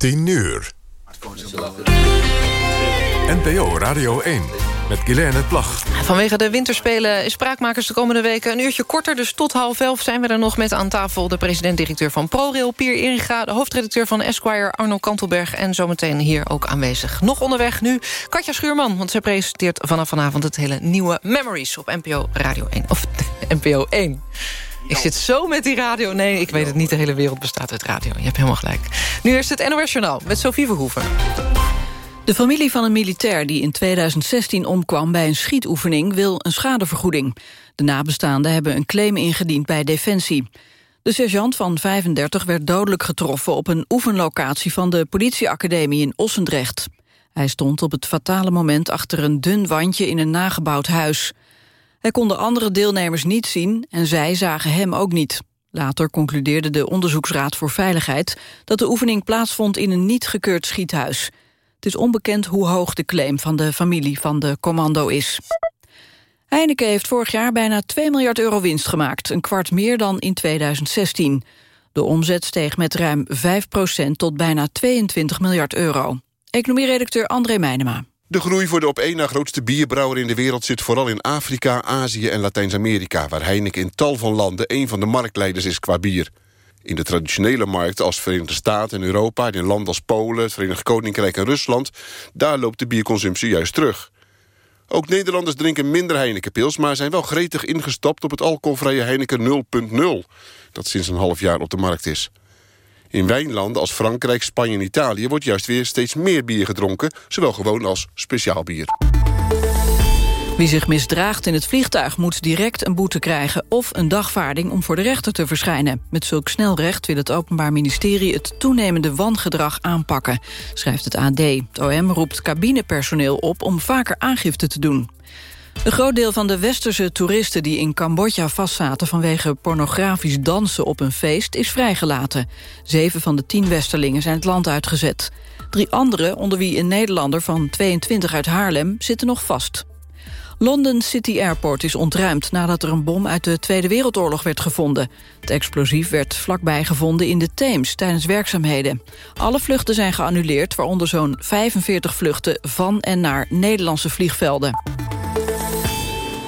10 uur. NPO Radio 1 met Guilaine Plag. Vanwege de winterspelen is Spraakmakers de komende weken een uurtje korter. Dus tot half elf zijn we er nog met aan tafel... de president-directeur van ProRail, Pier Eringa... de hoofdredacteur van Esquire, Arno Kantelberg... en zometeen hier ook aanwezig. Nog onderweg nu Katja Schuurman... want zij presenteert vanaf vanavond het hele nieuwe Memories... op NPO Radio 1. Of NPO 1. Ik zit zo met die radio. Nee, ik weet het niet. De hele wereld bestaat uit radio. Je hebt helemaal gelijk. Nu eerst het NOS Journaal met Sophie Verhoeven. De familie van een militair die in 2016 omkwam bij een schietoefening wil een schadevergoeding. De nabestaanden hebben een claim ingediend bij Defensie. De sergeant van 35 werd dodelijk getroffen op een oefenlocatie van de politieacademie in Ossendrecht. Hij stond op het fatale moment achter een dun wandje in een nagebouwd huis. Hij kon de andere deelnemers niet zien en zij zagen hem ook niet. Later concludeerde de Onderzoeksraad voor Veiligheid... dat de oefening plaatsvond in een niet gekeurd schiethuis. Het is onbekend hoe hoog de claim van de familie van de commando is. Heineken heeft vorig jaar bijna 2 miljard euro winst gemaakt. Een kwart meer dan in 2016. De omzet steeg met ruim 5% tot bijna 22 miljard euro. Economieredacteur André Meijnema. De groei voor de op één na grootste bierbrouwer in de wereld... zit vooral in Afrika, Azië en Latijns-Amerika... waar Heineken in tal van landen een van de marktleiders is qua bier. In de traditionele markten als Verenigde Staten en Europa... en in landen als Polen, het Verenigd Koninkrijk en Rusland... daar loopt de bierconsumptie juist terug. Ook Nederlanders drinken minder Heinekenpils... maar zijn wel gretig ingestapt op het alcoholvrije Heineken 0.0... dat sinds een half jaar op de markt is. In wijnlanden als Frankrijk, Spanje en Italië... wordt juist weer steeds meer bier gedronken... zowel gewoon als speciaal bier. Wie zich misdraagt in het vliegtuig moet direct een boete krijgen... of een dagvaarding om voor de rechter te verschijnen. Met zulk snel recht wil het Openbaar Ministerie... het toenemende wangedrag aanpakken, schrijft het AD. Het OM roept cabinepersoneel op om vaker aangifte te doen. Een groot deel van de westerse toeristen die in Cambodja vastzaten... vanwege pornografisch dansen op een feest is vrijgelaten. Zeven van de tien westerlingen zijn het land uitgezet. Drie anderen, onder wie een Nederlander van 22 uit Haarlem... zitten nog vast. London City Airport is ontruimd nadat er een bom uit de Tweede Wereldoorlog werd gevonden. Het explosief werd vlakbij gevonden in de Theems tijdens werkzaamheden. Alle vluchten zijn geannuleerd, waaronder zo'n 45 vluchten van en naar Nederlandse vliegvelden.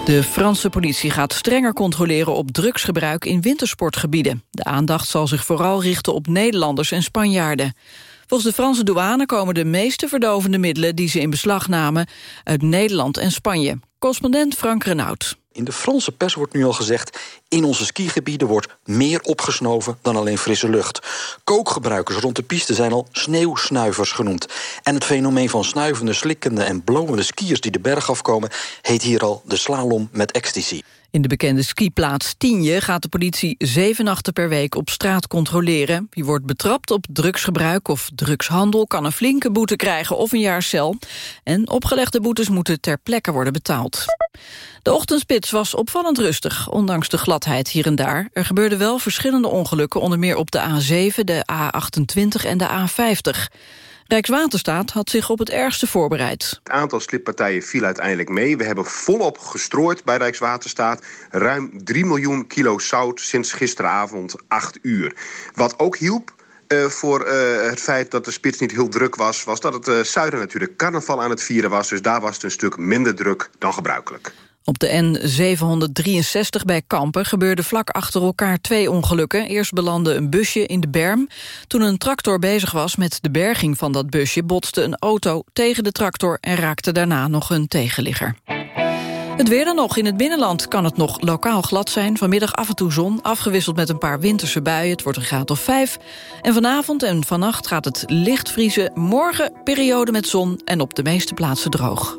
De Franse politie gaat strenger controleren op drugsgebruik in wintersportgebieden. De aandacht zal zich vooral richten op Nederlanders en Spanjaarden. Volgens de Franse douane komen de meeste verdovende middelen... die ze in beslag namen uit Nederland en Spanje. Correspondent Frank Renaud. In de Franse pers wordt nu al gezegd... in onze skigebieden wordt meer opgesnoven dan alleen frisse lucht. Kookgebruikers rond de piste zijn al sneeuwsnuivers genoemd. En het fenomeen van snuivende, slikkende en blowende skiers... die de berg afkomen, heet hier al de slalom met ecstasy. In de bekende skiplaats Tienje gaat de politie zeven nachten per week op straat controleren. Wie wordt betrapt op drugsgebruik of drugshandel kan een flinke boete krijgen of een jaar cel. En opgelegde boetes moeten ter plekke worden betaald. De ochtendspits was opvallend rustig, ondanks de gladheid hier en daar. Er gebeurden wel verschillende ongelukken, onder meer op de A7, de A28 en de A50. Rijkswaterstaat had zich op het ergste voorbereid. Het aantal slippartijen viel uiteindelijk mee. We hebben volop gestrooid bij Rijkswaterstaat. Ruim 3 miljoen kilo zout sinds gisteravond 8 uur. Wat ook hielp, uh, voor uh, het feit dat de spits niet heel druk was... was dat het uh, zuiden natuurlijk carnaval aan het vieren was. Dus daar was het een stuk minder druk dan gebruikelijk. Op de N763 bij Kampen gebeurden vlak achter elkaar twee ongelukken. Eerst belandde een busje in de berm. Toen een tractor bezig was met de berging van dat busje... botste een auto tegen de tractor en raakte daarna nog een tegenligger. Het weer dan nog. In het binnenland kan het nog lokaal glad zijn. Vanmiddag af en toe zon, afgewisseld met een paar winterse buien. Het wordt een graad of vijf. En vanavond en vannacht gaat het licht vriezen. Morgen periode met zon en op de meeste plaatsen droog.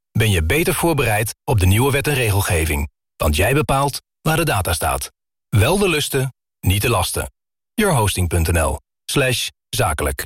ben je beter voorbereid op de nieuwe wet en regelgeving. Want jij bepaalt waar de data staat. Wel de lusten, niet de lasten. yourhosting.nl zakelijk.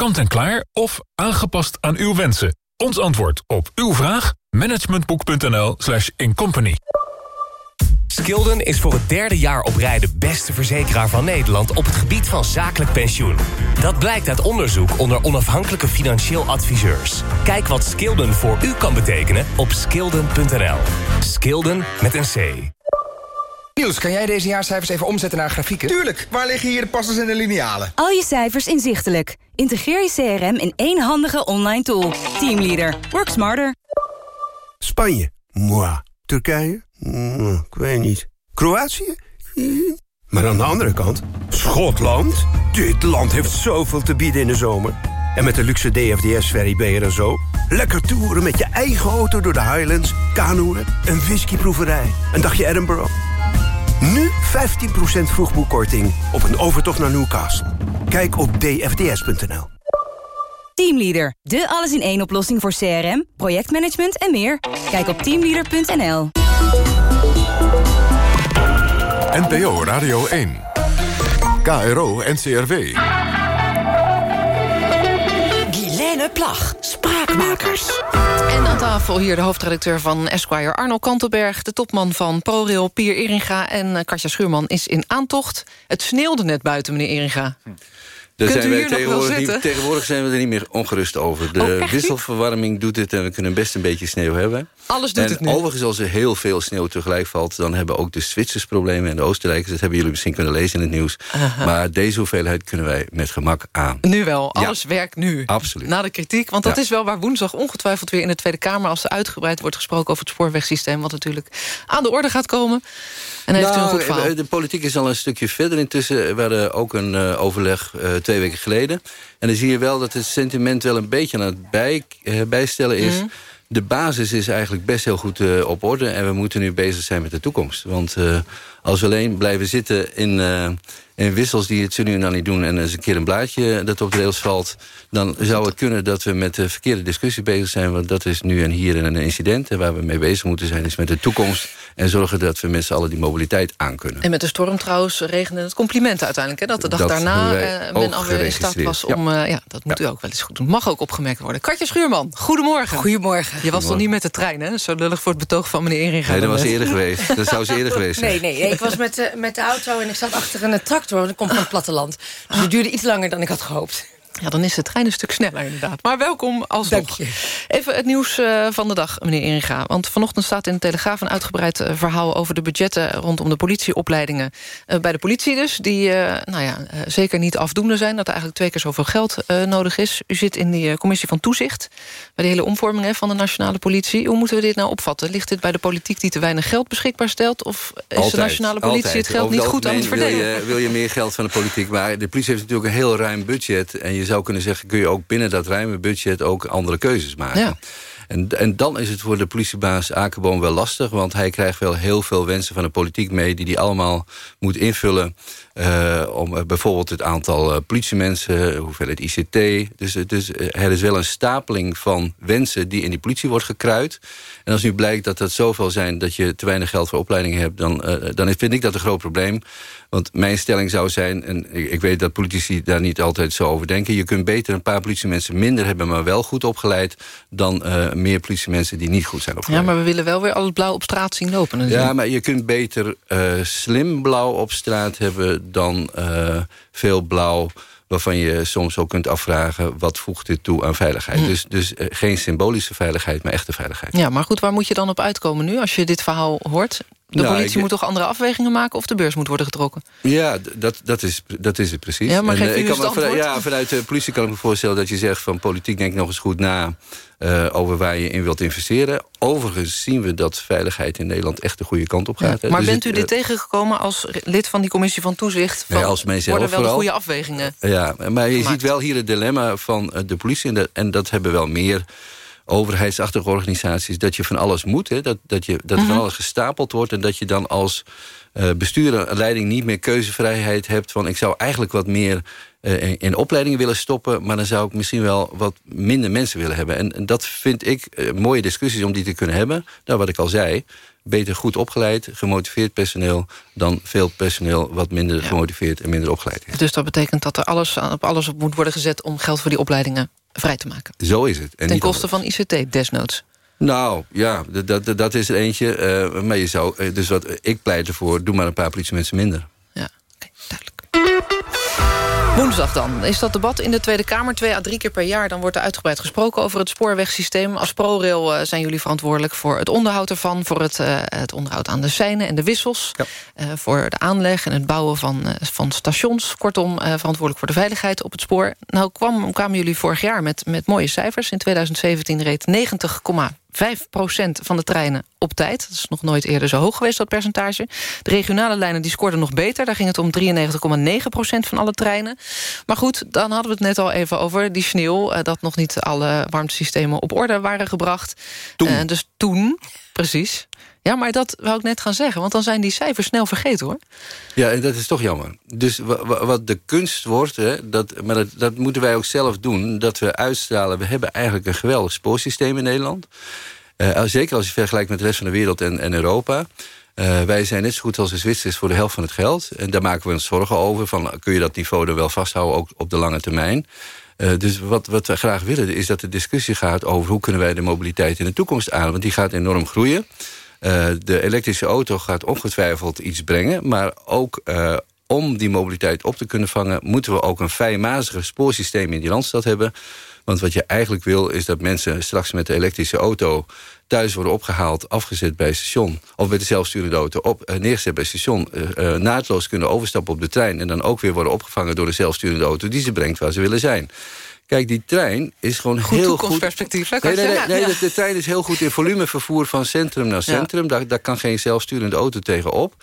Kant-en-klaar of aangepast aan uw wensen. Ons antwoord op uw vraag? managementboek.nl slash incompany. Skilden is voor het derde jaar op rij de beste verzekeraar van Nederland... op het gebied van zakelijk pensioen. Dat blijkt uit onderzoek onder onafhankelijke financieel adviseurs. Kijk wat Skilden voor u kan betekenen op skilden.nl. Skilden met een C. Niels, kan jij deze jaarcijfers even omzetten naar grafieken? Tuurlijk, waar liggen hier de passers en de linealen? Al je cijfers inzichtelijk. Integreer je CRM in één handige online tool. Teamleader. Work smarter. Spanje? Moi. Turkije? Mm, ik weet niet. Kroatië? Maar aan de andere kant, Schotland? Dit land heeft zoveel te bieden in de zomer. En met de luxe DFDS-ferry ben je er zo. Lekker toeren met je eigen auto door de Highlands, kanoeën, een whiskyproeverij, een dagje Edinburgh. Nu 15% vroegboekkorting op een overtocht naar Newcastle. Kijk op dfds.nl. Teamleader, de alles-in-één oplossing voor CRM, projectmanagement en meer. Kijk op teamleader.nl. NPO Radio 1. KRO NCRW. Guilaine Plag, En aan tafel hier de hoofdredacteur van Esquire Arno Kantelberg... de topman van ProRail Pier Eringa en eh, Katja Schuurman is in aantocht. Het sneeuwde net buiten, meneer Eringa. Daar Kunt zijn wij tegenwoordig, niet, tegenwoordig zijn we er niet meer ongerust over. De Oh, wisselverwarming doet het en we kunnen best een beetje sneeuw hebben. Alles doet en het nu. overigens, als er heel veel sneeuw tegelijk valt... dan hebben ook de Zwitsers problemen en de Oostenrijkers... dat hebben jullie misschien kunnen lezen in het nieuws. Aha. Maar deze hoeveelheid kunnen wij met gemak aan. Nu wel, Ja. alles werkt nu. Absoluut. Na de kritiek, want dat Ja. is wel waar woensdag ongetwijfeld weer in de Tweede Kamer... als er uitgebreid wordt gesproken over het spoorwegsysteem... wat natuurlijk aan de orde gaat komen. En heeft u een Nou, goed verhaal. eh, De politiek is al een stukje verder intussen. We hadden ook een eh, overleg eh, twee weken geleden. En dan zie je wel dat het sentiment wel een beetje aan het bij, eh, bijstellen is. Mhm. De basis is eigenlijk best heel goed eh, op orde. En we moeten nu bezig zijn met de toekomst. Want eh, als we alleen blijven zitten in, eh, in wissels die het zo nu en dan niet doen... en eens een keer een blaadje dat op de rails valt... dan zou het kunnen dat we met de verkeerde discussie bezig zijn. Want dat is nu en hier een incident. En waar we mee bezig moeten zijn is met de toekomst. En zorgen dat we met z'n allen die mobiliteit aankunnen. En met de storm trouwens regende het compliment uiteindelijk. Hè, dat de dag Dat daarna eh, men alweer in staat was om... eh, ja, dat moet u ook wel eens goed doen. Mag ook opgemerkt worden. Katja Schuurman, goedemorgen. Goedemorgen. Je was toch niet met de trein, hè? Zo lullig voor het betoog van meneer Inringa. Nee, dat was eerder geweest. Dat zou ze eerder geweest zijn. Nee, nee, ik was met de, met de auto en ik zat achter een tractor. Want ik kom van het platteland. Dus het duurde iets langer dan ik had gehoopt. Ja, dan is de trein een stuk sneller inderdaad. Maar welkom alsnog. Even het nieuws eh, van de dag, meneer Inga. Want vanochtend staat in de Telegraaf een uitgebreid eh, verhaal... over de budgetten rondom de politieopleidingen eh, bij de politie dus... die eh, nou ja, zeker niet afdoende zijn. Dat er eigenlijk twee keer zoveel geld eh, nodig is. U zit in die eh, commissie van toezicht... bij de hele omvorming van de nationale politie. Hoe moeten we dit nou opvatten? Ligt dit bij de politiek die te weinig geld beschikbaar stelt? Of is de nationale politie altijd. het geld niet goed aan het verdelen? Wil je, wil je meer geld van de politiek? Maar de politie heeft natuurlijk een heel ruim budget. En je zou kunnen zeggen, kun je ook binnen dat ruime budget... ook andere keuzes maken. Ja. En, en dan is het voor de politiebaas Akerboom wel lastig... want hij krijgt wel heel veel wensen van de politiek mee... die hij allemaal moet invullen... eh, om eh, bijvoorbeeld het aantal eh, politiemensen, hoeveelheid ICT. Dus, dus er is wel een stapeling van wensen die in die politie wordt gekruid. En als nu blijkt dat dat zoveel zijn... dat je te weinig geld voor opleidingen hebt... dan, dan vind ik dat een groot probleem. Want mijn stelling zou zijn, en ik, ik weet dat politici daar niet altijd zo over denken... je kunt beter een paar politiemensen minder hebben... maar wel goed opgeleid, dan eh, meer politiemensen die niet goed zijn opgeleid. Ja, maar we willen wel weer al het blauw op straat zien lopen. Ja, maar je kunt beter eh, slim blauw op straat hebben dan eh, veel blauw waarvan je soms ook kunt afvragen... wat voegt dit toe aan veiligheid? Hm. Dus, dus geen symbolische veiligheid, maar echte veiligheid. Ja, maar goed, waar moet je dan op uitkomen nu als je dit verhaal hoort? De Nou, politie ik- moet toch andere afwegingen maken... of de beurs moet worden getrokken? Ja, dat, dat, is, dat is het precies. Ja, maar eh, ik eens kan me vanuit, ja, vanuit de politie kan ik me voorstellen dat je zegt... van politiek denk nog eens goed na eh, over waar je in wilt investeren. Overigens zien we dat veiligheid in Nederland echt de goede kant op gaat. maar Dus bent u dit eh, tegengekomen als lid van die commissie van toezicht? Van, Nee, als mijzelf worden wel de goede afwegingen? Ja, maar je gemaakt. ziet wel hier het dilemma van de politie... en dat, en dat hebben wel meer overheidsachtige organisaties... dat je van alles moet, hè, dat, dat, je, dat er Mhm. van alles gestapeld wordt... en dat je dan als eh bestuurder en leiding niet meer keuzevrijheid hebt... van ik zou eigenlijk wat meer eh, in, in opleidingen willen stoppen... maar dan zou ik misschien wel wat minder mensen willen hebben. En, en dat vind ik eh, mooie discussies om die te kunnen hebben. Nou, wat ik al zei, beter goed opgeleid, gemotiveerd personeel... dan veel personeel wat minder gemotiveerd en minder opgeleid is. Dus dat betekent dat er alles, aan- op alles op moet worden gezet... om geld voor die opleidingen vrij te maken. Zo is het. En Ten koste van ICT, desnoods. Nou, ja, dat, dat, dat is er eentje. eh, maar je zou, eh, dus wat ik pleit ervoor, doe maar een paar politiemensen minder. Woensdag dan is dat debat in de Tweede Kamer. Twee à drie keer per jaar dan wordt er uitgebreid gesproken over het spoorwegsysteem. Als ProRail eh, zijn jullie verantwoordelijk voor het onderhoud ervan... voor het, eh, het onderhoud aan de seinen en de wissels... eh, voor de aanleg en het bouwen van, van stations. Kortom, verantwoordelijk voor de veiligheid op het spoor. Nou kwam, kwamen jullie vorig jaar met, met mooie cijfers. In 2017 reed 90,5% van de treinen op tijd. Dat is nog nooit eerder zo hoog geweest, dat percentage. De regionale lijnen die scoorden nog beter. Daar ging het om 93,9% van alle treinen. Maar goed, dan hadden we het net al even over die sneeuw... eh, dat nog niet alle warmtesystemen op orde waren gebracht. Eh, dus toen, precies. Ja, maar dat wou ik net gaan zeggen. Want dan zijn die cijfers snel vergeten, hoor. Ja, dat is toch jammer. Dus wa- wa- wat de kunst wordt, hè, dat, maar dat, dat moeten wij ook zelf doen... dat we uitstralen, we hebben eigenlijk een geweldig spoorsysteem in Nederland. Eh, zeker als je vergelijkt met de rest van de wereld en, en Europa... Eh, wij zijn net zo goed als de Zwitsers voor de helft van het geld. En daar maken we ons zorgen over. Van, kun je dat niveau er wel vasthouden, ook op de lange termijn? Eh, dus wat, wat we graag willen is dat de discussie gaat over... hoe kunnen wij de mobiliteit in de toekomst aan? Want die gaat enorm groeien. Eh, de elektrische auto gaat ongetwijfeld iets brengen. Maar ook eh, om die mobiliteit op te kunnen vangen... moeten we ook een fijnmaziger spoorsysteem in die landstad hebben. Want wat je eigenlijk wil is dat mensen straks met de elektrische auto... thuis worden opgehaald, afgezet bij station... of met de zelfsturende auto op, eh, neergezet bij station... naadloos kunnen overstappen op de trein... en dan ook weer worden opgevangen door de zelfsturende auto... die ze brengt waar ze willen zijn. Kijk, die trein is gewoon Goed heel goed... toekomstperspectief. Nee, nee, nee, Ja, nee ja. de, de trein is heel goed in volumevervoer van centrum naar centrum. Daar, daar kan geen zelfsturende auto tegenop.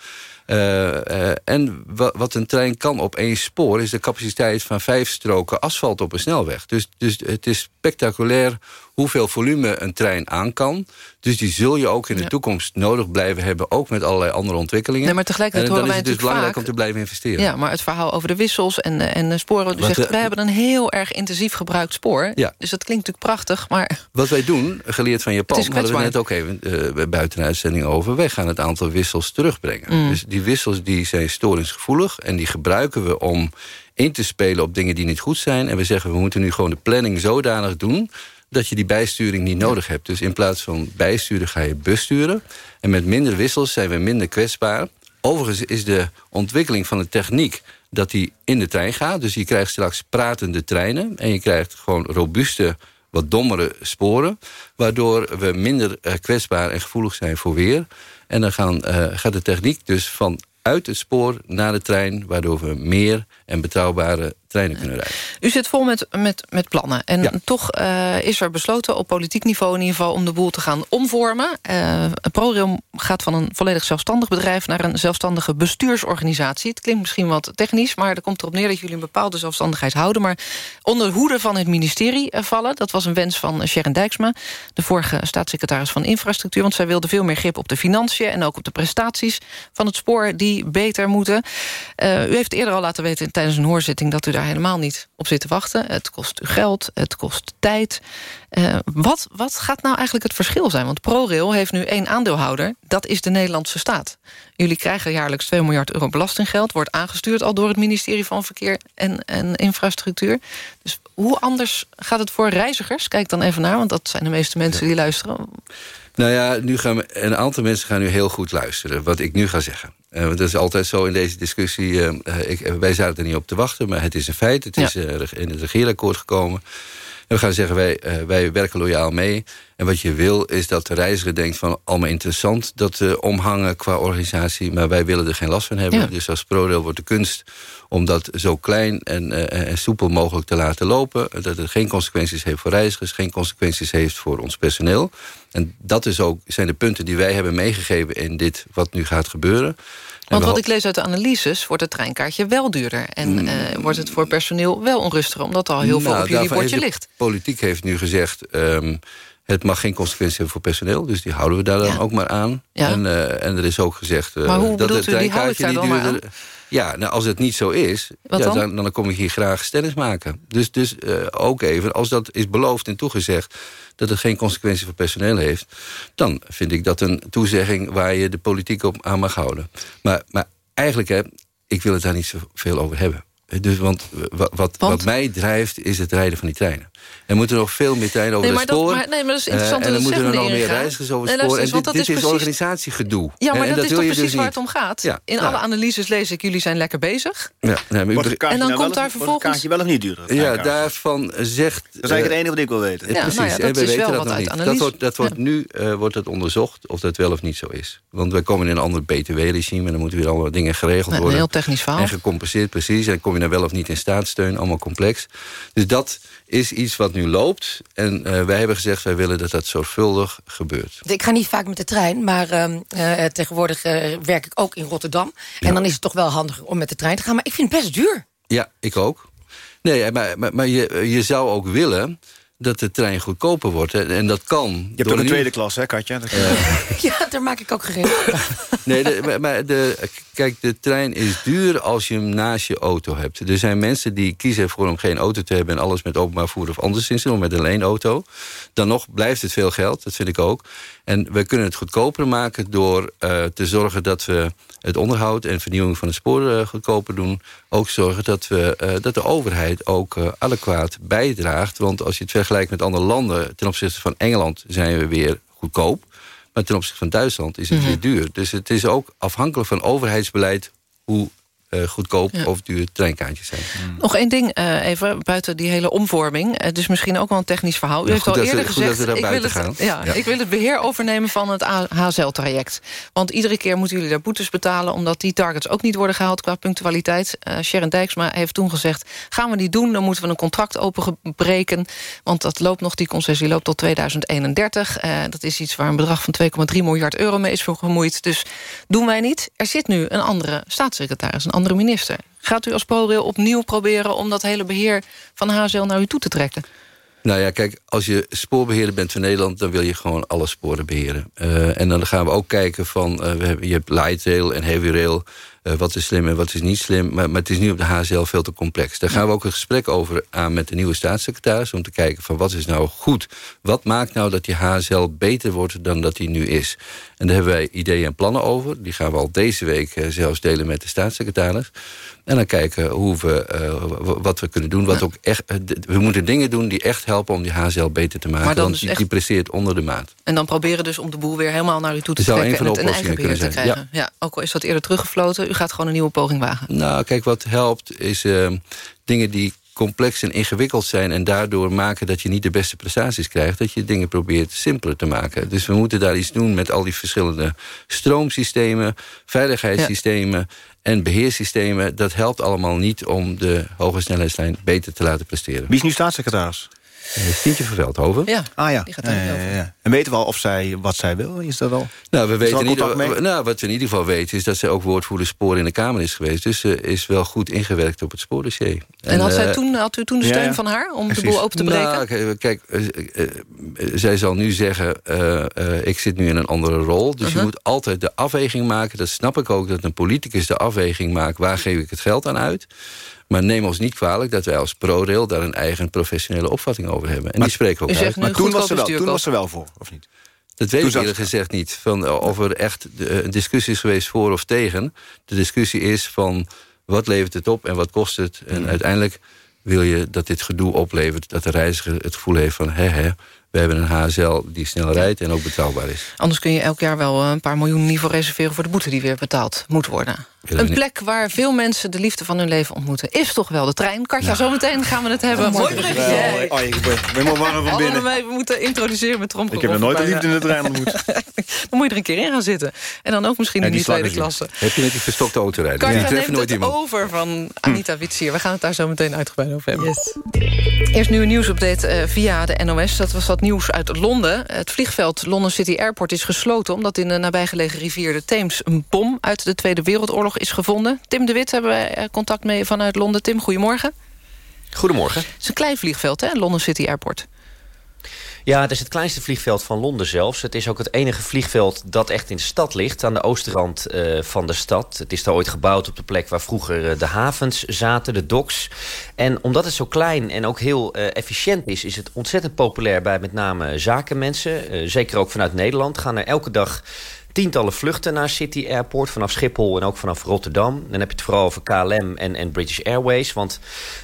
Eh, en wa- wat een trein kan op één spoor... is de capaciteit van vijf stroken asfalt op een snelweg. Dus, dus het is spectaculair hoeveel volume een trein aan kan. Dus die zul je ook in de Ja. toekomst nodig blijven hebben... ook met allerlei andere ontwikkelingen. Nee, maar tegelijkertijd en dan horen is het dus belangrijk vaak- om te blijven investeren. Ja, maar het verhaal over de wissels en, eh, en de sporen... U zegt, eh, wij hebben een heel erg intensief gebruikt spoor. Ja. Dus dat klinkt natuurlijk prachtig, maar... Wat wij doen, geleerd van Japan, hadden we net ook even eh, buiten de uitzending over. Wij gaan het aantal wissels terugbrengen. Mm. Dus die wissels die zijn storingsgevoelig en die gebruiken we om in te spelen op dingen die niet goed zijn. En we zeggen, we moeten nu gewoon de planning zodanig doen dat je die bijsturing niet nodig hebt. Dus in plaats van bijsturen ga je besturen. En met minder wissels zijn we minder kwetsbaar. Overigens is de ontwikkeling van de techniek dat die in de trein gaat. Dus je krijgt straks pratende treinen. En je krijgt gewoon robuuste, wat dommere sporen. Waardoor we minder eh, kwetsbaar en gevoelig zijn voor weer. En dan gaan, eh, gaat de techniek dus van uit het spoor naar de trein... waardoor we meer en betrouwbare treinen kunnen rijden. U zit vol met, met, met plannen. En toch eh, is er besloten op politiek niveau in ieder geval... om de boel te gaan omvormen. Eh ProRail gaat van een volledig zelfstandig bedrijf... naar een zelfstandige bestuursorganisatie. Het klinkt misschien wat technisch... maar er komt erop neer dat jullie een bepaalde zelfstandigheid houden. Maar onder hoede van het ministerie eh, vallen. Dat was een wens van Sharon Dijksma... de vorige staatssecretaris van Infrastructuur. Want zij wilde veel meer grip op de financiën... en ook op de prestaties van het spoor die beter moeten. U heeft eerder al laten weten tijdens een hoorzitting... dat u daar helemaal niet op zit te wachten. Het kost u geld, het kost tijd. Eh, wat, wat gaat nou eigenlijk het verschil zijn? Want ProRail heeft nu één aandeelhouder. Dat is de Nederlandse staat. Jullie krijgen jaarlijks 2 miljard euro belastinggeld. Wordt aangestuurd al door het ministerie van Verkeer en, en Infrastructuur. Dus hoe anders gaat het voor reizigers? Kijk dan even naar, want dat zijn de meeste mensen die luisteren. Nou ja, nu gaan we, een aantal mensen gaan nu heel goed luisteren... wat ik nu ga zeggen. Want dat is altijd zo in deze discussie. eh, eh, ik, wij zaten er niet op te wachten, maar het is een feit. Het is in het regeerakkoord gekomen. En we gaan zeggen, wij, wij werken loyaal mee. En wat je wil is dat de reiziger denkt van... allemaal interessant, dat uh, omhangen qua organisatie... maar wij willen er geen last van hebben. Ja. Dus als ProRail wordt de kunst om dat zo klein en, uh, en soepel mogelijk te laten lopen. Dat het geen consequenties heeft voor reizigers, geen consequenties heeft voor ons personeel. En dat is ook, zijn de punten die wij hebben meegegeven in dit wat nu gaat gebeuren. Want wat ik lees uit de analyses, wordt het treinkaartje wel duurder. En Mm. uh, wordt het voor personeel wel onrustiger... omdat er al heel veel nou, op jullie bordje ligt. De politiek heeft nu gezegd... Um, het mag geen consequenties hebben voor personeel. Dus die houden we daar dan ja. ook maar aan. Ja. En, uh, en er is ook gezegd... Uh, maar hoe dat het daar dan maar aan? Ja, nou, als het niet zo is, ja, dan? dan? dan kom ik hier graag stennis maken. Dus, dus uh, ook even, als dat is beloofd en toegezegd... dat het geen consequenties voor personeel heeft... dan vind ik dat een toezegging waar je de politiek op aan mag houden. Maar, maar eigenlijk, hè, ik wil het daar niet zoveel over hebben. Dus, want wat, wat, want wat mij drijft, is het rijden van die treinen. Er moeten nog veel meer treinen over nee, het spoor. Dat, maar, nee, maar dat is interessant. Uh, en dan moeten er nog meer reizigers over het nee, en dit, dat dit is, precies... organisatiegedoe. Ja, maar en, dat, dat is wil toch je precies dus waar niet. het om gaat? Ja, In nou. alle analyses lees ik, jullie zijn lekker bezig. Ja, nee, maar en dan nou komt daar vervolgens... Wordt wel of niet duurder? Ja, daarvan zegt... Dat is eigenlijk het enige wat ik wil weten. Ja, precies, nou ja, dat en we is weten wel dat wat nog uit niet. analyse. Dat wordt, dat wordt. Nu uh, wordt het onderzocht of dat wel of niet zo is. Want wij komen in een ander btw-regime... en dan moeten weer alle dingen geregeld Nee, een worden. heel technisch verhaal. En gecompenseerd, precies. En kom je dan wel of niet in staatssteun, allemaal complex. Dus dat is iets wat nu loopt. En uh, wij hebben gezegd, wij willen dat dat zorgvuldig gebeurt. Ik ga niet vaak met de trein, maar uh, tegenwoordig uh, werk ik ook in Rotterdam. Ja. En dan is het toch wel handig om met de trein te gaan. Maar ik vind het best duur. Ja, ik ook. Nee, maar, maar, maar je, je zou ook willen dat de trein goedkoper wordt. En dat kan. Je hebt ook een tweede klas, hè, Katja? ja, daar maak ik ook geen. nee, de, maar de, kijk, de trein is duur als je hem naast je auto hebt. Er zijn mensen die kiezen ervoor om geen auto te hebben... en alles met openbaar vervoer of anderszins doen, met alleen auto. Dan nog blijft het veel geld, dat vind ik ook. En we kunnen het goedkoper maken door uh, te zorgen dat we het onderhoud... en vernieuwing van het spoor uh, goedkoper doen. Ook zorgen dat, we, uh, dat de overheid ook adequaat bijdraagt. Want als je het vergelijkt met andere landen... ten opzichte van Engeland zijn we weer goedkoop. Maar ten opzichte van Duitsland is het mm -hmm. weer duur. Dus het is ook afhankelijk van overheidsbeleid... hoe goedkoop ja. of duur treinkaartjes zijn. Mm. Nog één ding uh, even, buiten die hele omvorming. Het is misschien ook wel een technisch verhaal. U nou, heeft al eerder gezegd... ik wil, het, gaan. Ja, ja. ik wil het beheer overnemen van het HZL-traject. Want iedere keer moeten jullie daar boetes betalen... omdat die targets ook niet worden gehaald qua punctualiteit. Uh, Sharon Dijksma heeft toen gezegd... gaan we die doen, dan moeten we een contract openbreken. Want dat loopt nog, die concessie loopt tot 2031. Uh, dat is iets waar een bedrag van 2,3 miljard euro mee is voor gemoeid. Dus doen wij niet. Er zit nu een andere staatssecretaris, een andere minister. Gaat u als ProRail opnieuw proberen om dat hele beheer van HZL naar u toe te trekken? Nou ja, kijk, als je spoorbeheerder bent van Nederland... dan wil je gewoon alle sporen beheren. Uh, en dan gaan we ook kijken van... Uh, we hebben, je hebt light rail en heavy rail... Uh, wat is slim en wat is niet slim. Maar, maar het is nu op de HZL veel te complex. Daar gaan we ook een gesprek over aan met de nieuwe staatssecretaris... om te kijken van wat is nou goed. Wat maakt nou dat die HZL beter wordt dan dat die nu is? En daar hebben wij ideeën en plannen over. Die gaan we al deze week uh, zelfs delen met de staatssecretaris. En dan kijken hoe we, uh, wat we kunnen doen. Wat ja. ook echt, we moeten dingen doen die echt helpen om die HZL beter te maken. Maar dan want dus die, echt... die presteert onder de maat. En dan proberen dus om de boel weer helemaal naar u toe te trekken... een van de en het een eigen beheer te krijgen. Ja. ja. ook al is dat eerder teruggefloten. U gaat gewoon een nieuwe poging wagen. Nou, kijk, wat helpt is uh, dingen die complex en ingewikkeld zijn... en daardoor maken dat je niet de beste prestaties krijgt... dat je dingen probeert simpeler te maken. Dus we moeten daar iets doen met al die verschillende stroomsystemen... veiligheidssystemen ja. en beheersystemen. Dat helpt allemaal niet om de hoge snelheidslijn beter te laten presteren. Wie is nu staatssecretaris? Stientje van Veldhoven. Ja, ah, ja. die gaat ja, ja, ja, En weten we al of zij, wat zij wil? Is dat al? Nou, we weten mee? nou, wat we in ieder geval weten is dat ze ook woordvoerder spoor in de Kamer is geweest. Dus ze is wel goed ingewerkt op het spoordossier. En, en had, zij toen, had u toen de steun ja, van haar om Precies. de boel open te breken? Nou, kijk, uh, uh, zij zal nu zeggen, uh, ik zit nu in een andere rol. Dus -huh. je moet altijd de afweging maken. Dat snap ik ook, dat een politicus de afweging maakt. Waar geef ik het geld aan uit? Maar neem ons niet kwalijk dat wij als ProRail... daar een eigen professionele opvatting over hebben. En maar, die spreken we ook uit. Maar toen was, er wel, toen was wel voor, of niet? Dat weet ik eerlijk gezegd niet. Van of er echt een discussie is geweest voor of tegen. De discussie is van wat levert het op en wat kost het. En mm. uiteindelijk wil je dat dit gedoe oplevert... dat de reiziger het gevoel heeft van... hè, hè, we hebben een HSL die snel rijdt en ook betrouwbaar is. Anders kun je elk jaar wel een paar miljoen niveau reserveren... voor de boete die weer betaald moet worden. Een plek waar veel mensen de liefde van hun leven ontmoeten... is toch wel de trein. Katja, nou. zometeen gaan we het hebben. Mooi. Oh, ik ben maar warm van binnen. We moeten introduceren met tromgeroffel. Ik heb nog nooit de liefde in de trein ontmoet. dan moet je er een keer in gaan zitten. En dan ook misschien in die, tweede klasse. Heb je met die verstokte auto rijden? Katja die neemt nooit het iemand. over van Anita Witsier. We gaan het daar zo meteen uitgebreid over hebben. Yes. Eerst nu een nieuwsupdate uh, via de NOS. Dat was nieuws uit Londen. Het vliegveld London City Airport is gesloten... omdat in de nabijgelegen rivier de Theems een bom uit de Tweede Wereldoorlog is gevonden. Tim de Wit hebben wij eh, contact mee vanuit Londen. Tim, goedemorgen. Goedemorgen. Het is een klein vliegveld, hè, London City Airport. Ja, het is het kleinste vliegveld van Londen zelfs. Het is ook het enige vliegveld dat echt in de stad ligt... aan de oostrand uh, van de stad. Het is daar ooit gebouwd op de plek waar vroeger uh, de havens zaten, de docks. En omdat het zo klein en ook heel uh, efficiënt is... is het ontzettend populair bij met name zakenmensen. zeker ook vanuit Nederland gaan er elke dag tientallen vluchten naar City Airport... vanaf Schiphol en ook vanaf Rotterdam. Dan heb je het vooral over KLM en, en British Airways. Want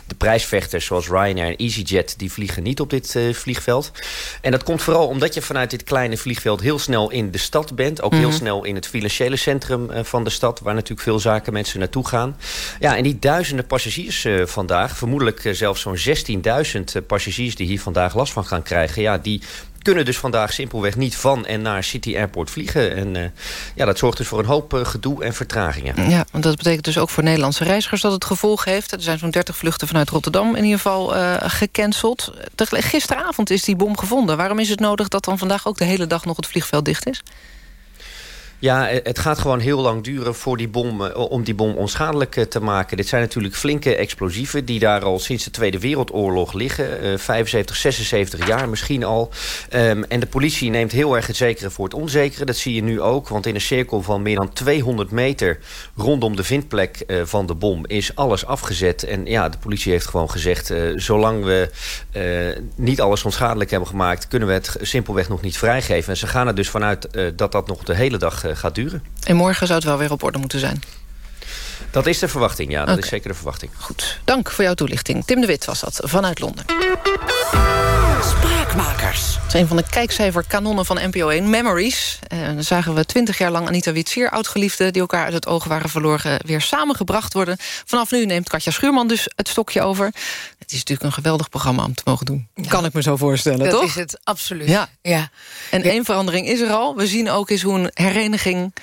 de prijsvechters zoals Ryanair en EasyJet... die vliegen niet op dit uh, vliegveld. En dat komt vooral omdat je vanuit dit kleine vliegveld... heel snel in de stad bent. Ook mm -hmm. heel snel in het financiële centrum uh, van de stad... waar natuurlijk veel zakenmensen naartoe gaan. Ja, en die duizenden passagiers uh, vandaag... vermoedelijk zelfs zo'n 16.000 passagiers... die hier vandaag last van gaan krijgen... ja, die kunnen dus vandaag simpelweg niet van en naar City Airport vliegen. En uh, ja, dat zorgt dus voor een hoop uh, gedoe en vertragingen. Ja, want dat betekent dus ook voor Nederlandse reizigers dat het gevolg heeft. Er zijn zo'n 30 vluchten vanuit Rotterdam in ieder geval uh, gecanceld. Gisteravond is die bom gevonden. Waarom is het nodig dat dan vandaag ook de hele dag nog het vliegveld dicht is? Ja, het gaat gewoon heel lang duren voor die bom, om die bom onschadelijk te maken. Dit zijn natuurlijk flinke explosieven die daar al sinds de Tweede Wereldoorlog liggen. Uh, 75, 76 jaar misschien al. Um, en de politie neemt heel erg het zekere voor het onzekere. Dat zie je nu ook, want in een cirkel van meer dan 200 meter... rondom de vindplek van de bom is alles afgezet. En ja, de politie heeft gewoon gezegd... Zolang we niet alles onschadelijk hebben gemaakt... kunnen we het simpelweg nog niet vrijgeven. En ze gaan er dus vanuit dat dat nog de hele dag gaat duren. En morgen zou het wel weer op orde moeten zijn? Dat is de verwachting, ja. Dat okay. is zeker de verwachting. Goed. Dank voor jouw toelichting. Tim de Wit was dat, vanuit Londen. Spraakmakers. Het is een van de kijkcijferkanonnen van NPO 1, Memories. En dan zagen we twintig jaar lang Anita Witsier, oudgeliefden... die elkaar uit het oog waren verloren, weer samengebracht worden. Vanaf nu neemt Katja Schuurman dus het stokje over. Het is natuurlijk een geweldig programma om te mogen doen. Ja. Kan ik me zo voorstellen, dat toch? Dat is het, absoluut. Ja. ja. En één verandering is er al. We zien ook eens hoe een hereniging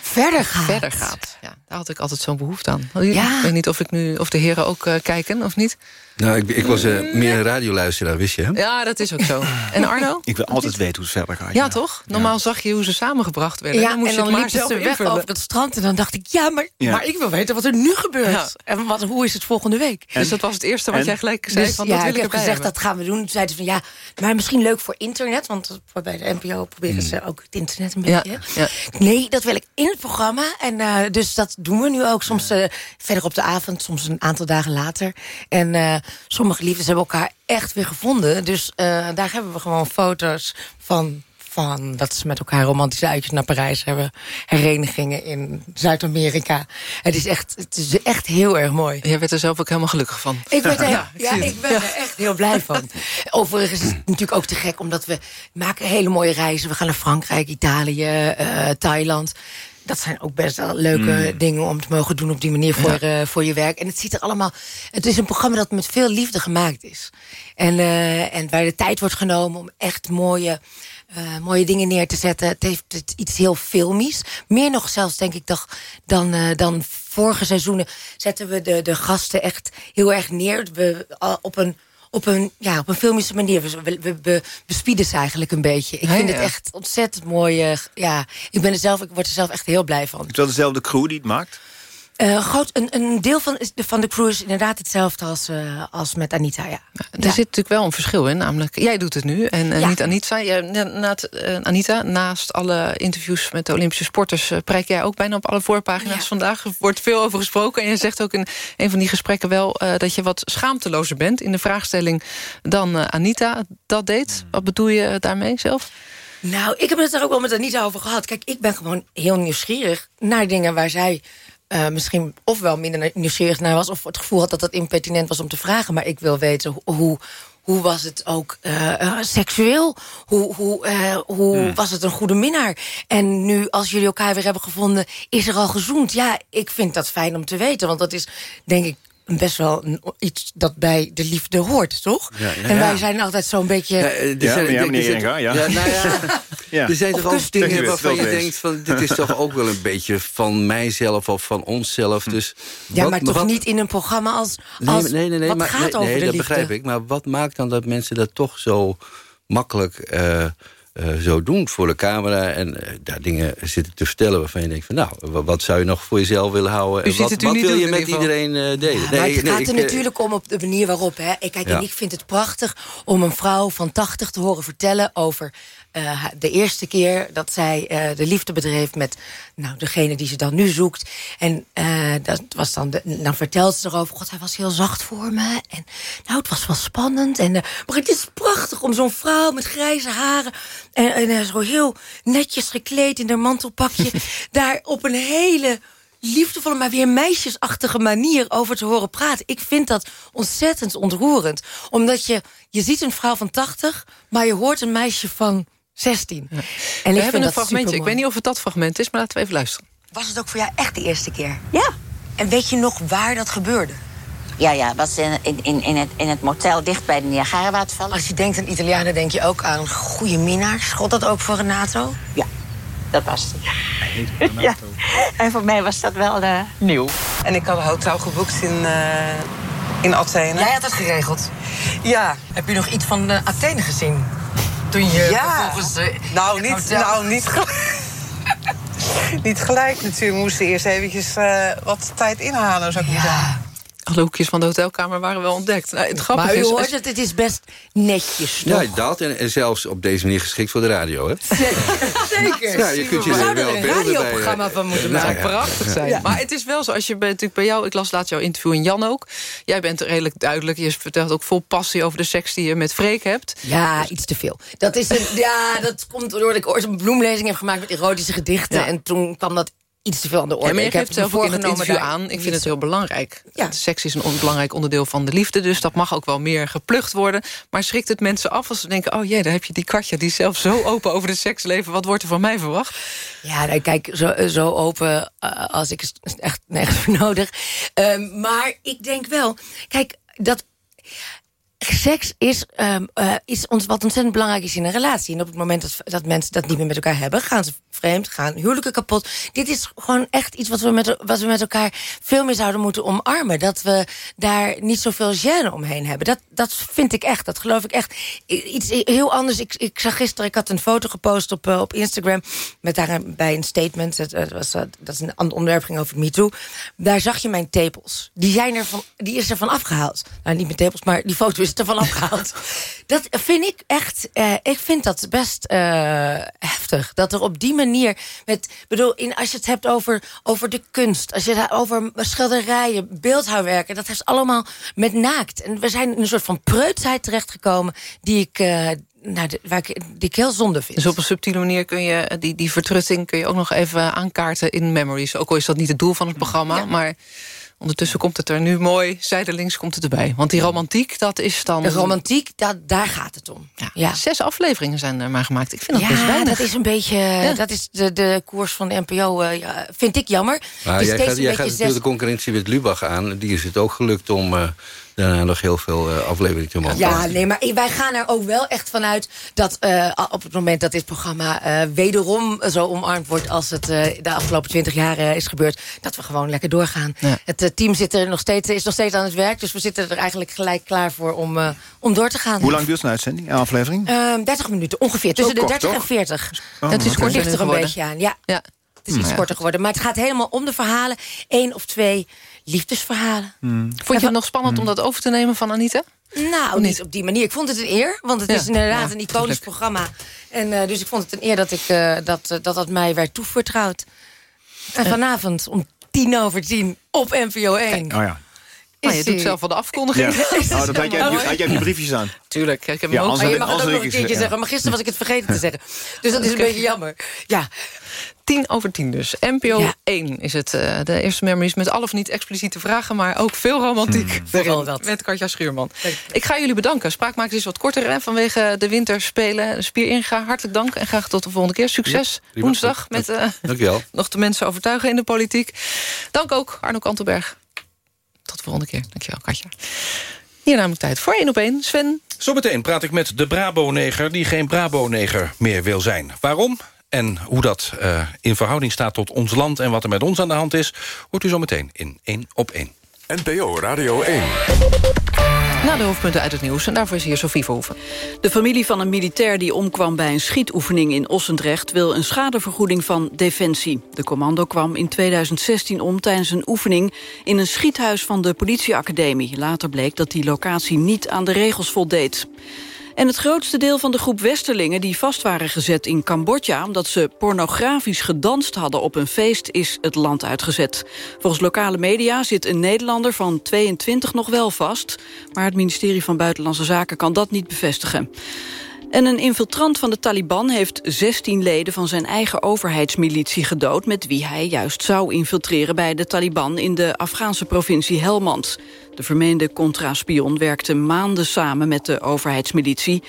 verder gaat. Verder gaat. Ja, daar had ik altijd zo'n behoefte aan. Ja. Ik weet niet of, ik nu, of de heren ook uh, kijken, of niet? Nou, ik, ik was uh, meer een radioluisteraar, wist je, hè? Ja, dat is ook zo. En Arno? ik wil altijd weten hoe het verder gaat. Ja, ja. toch? Normaal ja. zag je hoe ze samengebracht werden. Ja, dan moest en dan je het liep ze weg over het strand. En dan dacht ik, ja, maar, maar ik wil weten wat er nu gebeurt. En wat, hoe is het volgende week? En, dus dat was het eerste wat en, jij gelijk zei. Dus, van, ja, dat wil ik heb gezegd, hebben. dat gaan we doen. Toen zeiden ze van, ja, maar misschien leuk voor internet. Want bij de NPO proberen mm. ze ook het internet een beetje. Ja, nee, dat wil ik in het programma. En uh, dus dat doen we nu ook. Soms uh, verder op de avond, soms een aantal dagen later. En uh, sommige liefdes hebben elkaar echt weer gevonden. Dus uh, daar hebben we gewoon foto's van, van dat ze met elkaar romantische uitjes naar Parijs hebben. Herenigingen in Zuid-Amerika. Het is echt, het is echt heel erg mooi. Jij werd er zelf ook helemaal gelukkig van. Ik, werd er, ja, ja, ik ben er echt heel blij van. Overigens is het natuurlijk ook te gek, omdat we maken hele mooie reizen. We gaan naar Frankrijk, Italië, uh, Thailand dat zijn ook best wel leuke mm. dingen om te mogen doen op die manier voor, ja. uh, voor je werk. En het ziet er allemaal. Het is een programma dat met veel liefde gemaakt is. En, uh, en waar de tijd wordt genomen om echt mooie. Uh, mooie dingen neer te zetten. Het heeft iets heel filmisch. Meer nog zelfs, denk ik, dan, dan vorige seizoenen... zetten we de, de gasten echt heel erg neer. We, op een op een, ja, op een filmische manier. We, we, we bespieden ze eigenlijk een beetje. Ik vind ja, ja. het echt ontzettend mooi. Uh, ja, ik, ben er zelf, ik word er zelf echt heel blij van. Is het wel dezelfde crew die het maakt? Uh, groot, een, een deel van, van de crew is inderdaad hetzelfde als, uh, als met Anita, ja. Er ja. zit natuurlijk wel een verschil in, namelijk... jij doet het nu en uh, ja. niet Anita. Jij, na, Anita, naast alle interviews met de Olympische sporters... prijk jij ook bijna op alle voorpagina's ja. vandaag. Er wordt veel over gesproken en je zegt ook in een van die gesprekken wel... dat je wat schaamtelozer bent in de vraagstelling dan Anita dat deed. Wat bedoel je daarmee zelf? Nou, ik heb het er ook wel met Anita over gehad. Kijk, ik ben gewoon heel nieuwsgierig naar dingen waar zij... Uh, misschien ofwel minder nieuwsgierig naar was... of het gevoel had dat het impertinent was om te vragen. Maar ik wil weten hoe, hoe was het ook eh, eh, seksueel? Hoe, hoe, hoe Hmm. was het een goede minnaar? En nu, als jullie elkaar weer hebben gevonden, is er al gezoend. Ja, ik vind dat fijn om te weten, want dat is denk ik best wel een- iets dat bij de liefde hoort, toch? Ja, ja, en wij zijn altijd zo'n beetje... Ja, eh, er Ja, zijn- ja, er meneer ja. nou ja, Ja. Er zijn toch ook dingen waarvan je denkt... van dit is toch ook wel een beetje van mijzelf of van onszelf. Dus ja, wat- maar toch wat- niet in een programma als, Nee, als nee, nee, nee, wat maar, gaat nee, over nee, de dat liefde. begrijp ik. Maar wat maakt dan dat mensen dat toch zo makkelijk eh, eh, zo doen voor de camera... en eh, daar dingen zitten te vertellen waarvan je denkt van... nou, wa- wat zou je nog voor jezelf willen houden? En wat wat wil je met iedereen eh, delen? Ja, maar het nee, gaat er natuurlijk om op de manier waarop. Hè. Ik, kijk, Ja. en ik vind het prachtig om een vrouw van 80 te horen vertellen over eh, de eerste keer dat zij eh, de liefde bedreef met nou, degene die ze dan nu zoekt. En eh, dat was dan, de, dan vertelt ze erover: God, hij was heel zacht voor me. En nou, het was wel spannend. En, maar het is prachtig om zo'n vrouw met grijze haren en, en zo heel netjes gekleed in haar mantelpakje, daar op een hele liefdevolle, maar weer meisjesachtige manier over te horen praten. Ik vind dat ontzettend ontroerend. Omdat je, je ziet een vrouw van 80, maar je hoort een meisje van 16. En we ik hebben een fragmentje. Ik weet niet of het dat fragment is, maar laten we even luisteren. Was het ook voor jou echt de eerste keer? Ja. En weet je nog waar dat gebeurde? Ja, ja, was in, in, in, het, in het motel dicht bij de Niagara-watervallen. Als je denkt aan Italianen, denk je ook aan goede minnaars. God dat ook voor Renato? Ja, dat was het. Ja, en voor mij was dat wel eh, nieuw. En ik had een hotel geboekt in, eh, in Athene. Jij had dat geregeld? Ja. Heb je nog iets van eh, Athene gezien? Toen je Ja. vervolgens... eh, Nou, niet, hotel- nou niet, gelijk, niet gelijk natuurlijk. We moesten eerst eventjes eh, wat tijd inhalen, zou ik maar zeggen. Alle hoekjes van de hotelkamer waren wel ontdekt. Nou, het grappige Maar u is... hoort het, het is best netjes, Ja, toch? dat en, en zelfs op deze manier geschikt voor de radio, hè? Zeker. Ja, je kunt je We zouden wel er een bij, radioprogramma eh, van moeten nou maken. ja. prachtig zijn. Ja. Maar het is wel zo, als je bent natuurlijk bij jou... ik las laatst jouw interview en Jan ook. Jij bent redelijk duidelijk. Je vertelt ook vol passie over de seks die je met Freek hebt. Ja, iets te veel. Dat, is een, ja, dat komt doordat ik ooit een bloemlezing heb gemaakt met erotische gedichten. Ja. En toen kwam dat iets te veel aan de orde. Ja, maar je ik heb geeft zelf ook in het interview daar aan. Ik vind het heel belangrijk. Ja. De Seks is een belangrijk onderdeel van de liefde. Dus dat mag ook wel meer geplucht worden. Maar schrikt het mensen af als ze denken... oh jee, daar heb je die Katja, die zelf zo open over het seksleven. Wat wordt er van mij verwacht? Ja, nou, kijk, zo, zo open eh, als ik echt nergens voor nodig. Ehm, maar ik denk wel, kijk, dat seks is ehm, eh, iets ons, wat ontzettend belangrijk is in een relatie. En op het moment dat, dat mensen dat niet meer met elkaar hebben... gaan ze vreemd, gaan huwelijken kapot. Dit is gewoon echt iets wat we, met, wat we met elkaar veel meer zouden moeten omarmen. Dat we daar niet zoveel gêne omheen hebben. Dat, dat vind ik echt, dat geloof ik echt. Iets heel anders. Ik, ik zag gisteren, ik had een foto gepost op, eh, op Instagram... met daarbij een statement. Het was, eh, dat is een ander onderwerp, ging over MeToo. Daar zag je mijn tepels. Die, zijn er van, die is er van afgehaald. Nou, niet mijn tepels, maar die foto is er van afgehaald. dat vind ik echt... eh, ik vind dat best eh, heftig. Dat er op die manier... Met, bedoel, in, als je het hebt over, over de kunst... als je het over schilderijen, beeldhouwwerken... dat heeft allemaal met naakt. En we zijn in een soort van preutsheid terechtgekomen... die ik... eh, nou, de- waar ik, die ik heel zonde vind. Dus op een subtiele manier kun je eh, die, die vertrutting... kun je ook nog even aankaarten in Memories. Ook al is dat niet het doel van het programma. Maar ondertussen komt het er nu mooi. Zijdelings komt het erbij. Want die romantiek, dat is dan... De romantiek, dat, daar gaat het om. Ja. Zes afleveringen zijn er maar gemaakt. Ik vind dat best Ja, weinig. dat is een beetje... Dat is de, de koers van de NPO, eh, ja, vind ik jammer. Maar Het is jij steeds gaat, jij natuurlijk de concurrentie met Lubach aan. Die is het ook gelukt om eh, daarna nog heel veel eh, afleveringen te maken. Ja, nee, maar wij gaan er ook wel echt vanuit dat eh, op het moment dat dit programma eh, wederom zo omarmd wordt als het eh, de afgelopen twintig jaar is gebeurd, dat we gewoon lekker doorgaan. Het team zit er nog steeds, is nog steeds aan het werk, dus we zitten er eigenlijk gelijk klaar voor om, eh, om door te gaan. Hoe lang duurt een uitzending, een aflevering? Ehm 30 minuten ongeveer, tussen de kort, 30 en toch? 40. Oh, het is kort ligt er een geworden. beetje aan. Ja. Ja. Het is iets Ja. korter geworden. Maar het gaat helemaal om de verhalen. Eén of twee liefdesverhalen. Vond je het nog spannend om dat over te nemen van Anita? Nou, niet op die manier. Ik vond het een eer, want het Ja. is inderdaad Ja, een iconisch tuurlijk. programma. En eh, dus ik vond het een eer dat, ik, eh, dat, eh, dat dat mij werd toevertrouwd. En vanavond om tien over tien op NPO 1. Oh ja. Nou, je doet zelf wel de afkondiging. Ja. Oh, dat had jij, had jij die briefjes aan. Tuurlijk. Ik heb Ja, hem ook. Maar je mag het ook nog een keertje zeggen. Maar gisteren was ik het vergeten te zeggen. Dus dat is een beetje jammer. Ja. Tien over tien dus. NPO Ja. 1 is het. eh, de eerste memories met al of niet expliciete vragen... maar ook veel romantiek. Hmm. Vooral dat. Met Katja Schuurman. Ik ga jullie bedanken. Spraakmakers is wat korter hè, vanwege de winterspelen. Spier inga, hartelijk dank en graag tot de volgende keer. Succes woensdag met eh, Dankjewel. nog de mensen overtuigen in de politiek. Dank ook Arno Kantelberg. Tot de volgende keer. Dankjewel Katja. Hier namelijk tijd voor één op één. Sven, Zometeen praat ik met de Brabo-neger die geen Brabo-neger meer wil zijn. Waarom? En hoe dat eh, in verhouding staat tot ons land en wat er met ons aan de hand is... hoort u zometeen in 1 op 1. NPO Radio 1. na de hoofdpunten uit het nieuws. En daarvoor is hier Sofie Verhoeven. De familie van een militair die omkwam bij een schietoefening in Ossendrecht... wil een schadevergoeding van Defensie. De commando kwam in 2016 om tijdens een oefening... in een schiethuis van de politieacademie. Later bleek dat die locatie niet aan de regels voldeed. En het grootste deel van de groep Westerlingen die vast waren gezet in Cambodja... omdat ze pornografisch gedanst hadden op een feest, is het land uitgezet. Volgens lokale media zit een Nederlander van 22 nog wel vast... maar het ministerie van Buitenlandse Zaken kan dat niet bevestigen. En een infiltrant van de Taliban heeft 16 leden van zijn eigen overheidsmilitie gedood... met wie hij juist zou infiltreren bij de Taliban in de Afghaanse provincie Helmand. De vermeende contra-spion werkte maanden samen met de overheidsmilitie.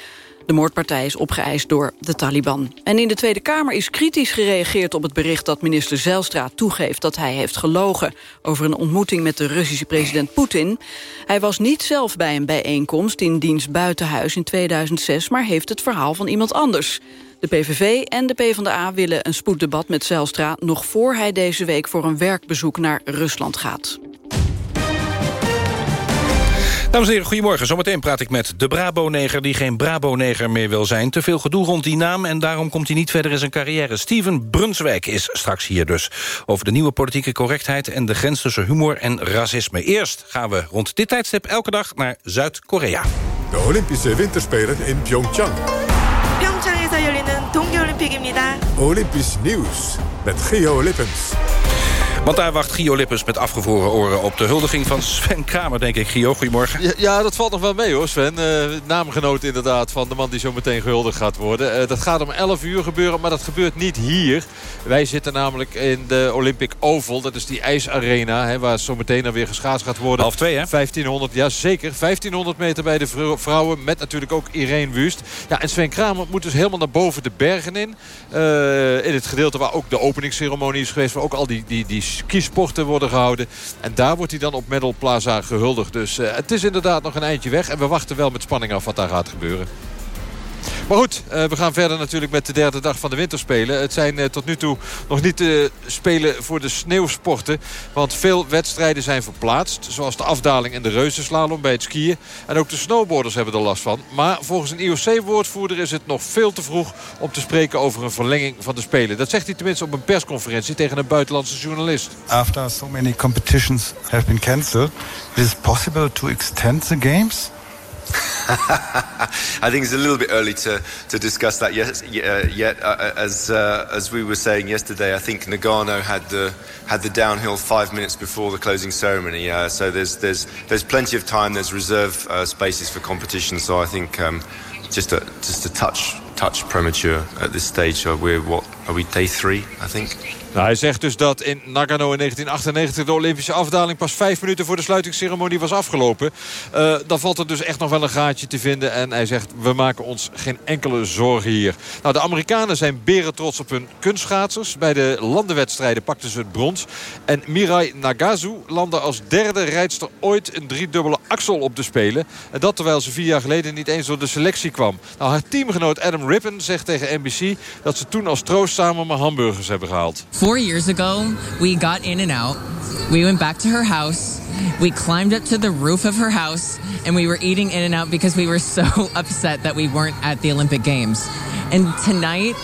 De moordpartij is opgeëist door de Taliban. En in de Tweede Kamer is kritisch gereageerd op het bericht... dat minister Zijlstra toegeeft dat hij heeft gelogen... over een ontmoeting met de Russische president Poetin. Hij was niet zelf bij een bijeenkomst in diens buitenhuis in 2006... maar heeft het verhaal van iemand anders. De PVV en de PvdA willen een spoeddebat met Zijlstra... nog voor hij deze week voor een werkbezoek naar Rusland gaat. Dames en heren, goedemorgen. Zometeen praat ik met de Brabo-neger die geen Brabo-neger meer wil zijn. Te veel gedoe rond die naam en daarom komt hij niet verder in zijn carrière. Steven Brunswijk is straks hier dus. Over de nieuwe politieke correctheid en de grens tussen humor en racisme. Eerst gaan we rond dit tijdstip elke dag naar Zuid-Korea. De Olympische Winterspelen in Pyeongchang. 평창에서 열리는 동계올림픽입니다. Olympisch nieuws met Geo Lippens. Want daar wacht Gio Lippens met afgevroren oren op de huldiging van Sven Kramer, denk ik. Gio, goedemorgen. Ja, ja, dat valt nog wel mee hoor Sven. Eh, naamgenoot inderdaad van de man die zo meteen gehuldigd gaat worden. Eh, dat gaat om 11 uur gebeuren, maar dat gebeurt niet hier. Wij zitten namelijk in de Olympic Oval. Dat is die ijsarena hè, waar zo meteen dan weer geschaatst gaat worden. Half twee hè? 1500, ja zeker. 1500 meter bij de vrou- vrouwen. Met natuurlijk ook Irene Wust. Ja, en Sven Kramer moet dus helemaal naar boven de bergen in. Eh, in het gedeelte waar ook de openingsceremonie is geweest. Waar ook al die, die, die skisporten worden gehouden. En daar wordt hij dan op Medal Plaza gehuldigd. Dus eh, het is inderdaad nog een eindje weg. En we wachten wel met spanning af wat daar gaat gebeuren. Maar goed, eh, we gaan verder natuurlijk met de derde dag van de winterspelen. Het zijn eh, tot nu toe nog niet de spelen voor de sneeuwsporten. Want veel wedstrijden zijn verplaatst. Zoals de afdaling en de reuzenslalom bij het skiën. En ook de snowboarders hebben er last van. Maar volgens een IOC-woordvoerder is het nog veel te vroeg... om te spreken over een verlenging van de spelen. Dat zegt hij tenminste op een persconferentie tegen een buitenlandse journalist. After so many competitions have been cancelled, it possible to extend the games? I think it's a little bit early to, to discuss that yes, uh, yet. Uh, as uh, as we were saying yesterday, I think Nagano had the had the downhill five minutes before the closing ceremony. Uh, so there's there's there's plenty of time. There's reserve uh, spaces for competition. So I think um, just a just a touch touch premature at this stage. Uh, we're what are we day three? I think. Nou, hij zegt dus dat in Nagano in 1998 de Olympische afdaling pas vijf minuten voor de sluitingsceremonie was afgelopen. Uh, dan valt er dus echt nog wel een gaatje te vinden. En hij zegt, we maken ons geen enkele zorgen hier. Nou, de Amerikanen zijn beren trots op hun kunstschaatsers. Bij de landenwedstrijden pakten ze het brons. En Mirai Nagazu landde als derde rijdster ooit een driedubbele axel op de Spelen. En dat terwijl ze vier jaar geleden niet eens door de selectie kwam. Nou, haar teamgenoot Adam Rippon zegt tegen NBC dat ze toen als troost samen maar hamburgers hebben gehaald. Four years ago, we got in and out. We went back to her house. We climbed up to the roof of her house and we were eating in and out because we were so upset that we weren't at the Olympic Games. And tonight,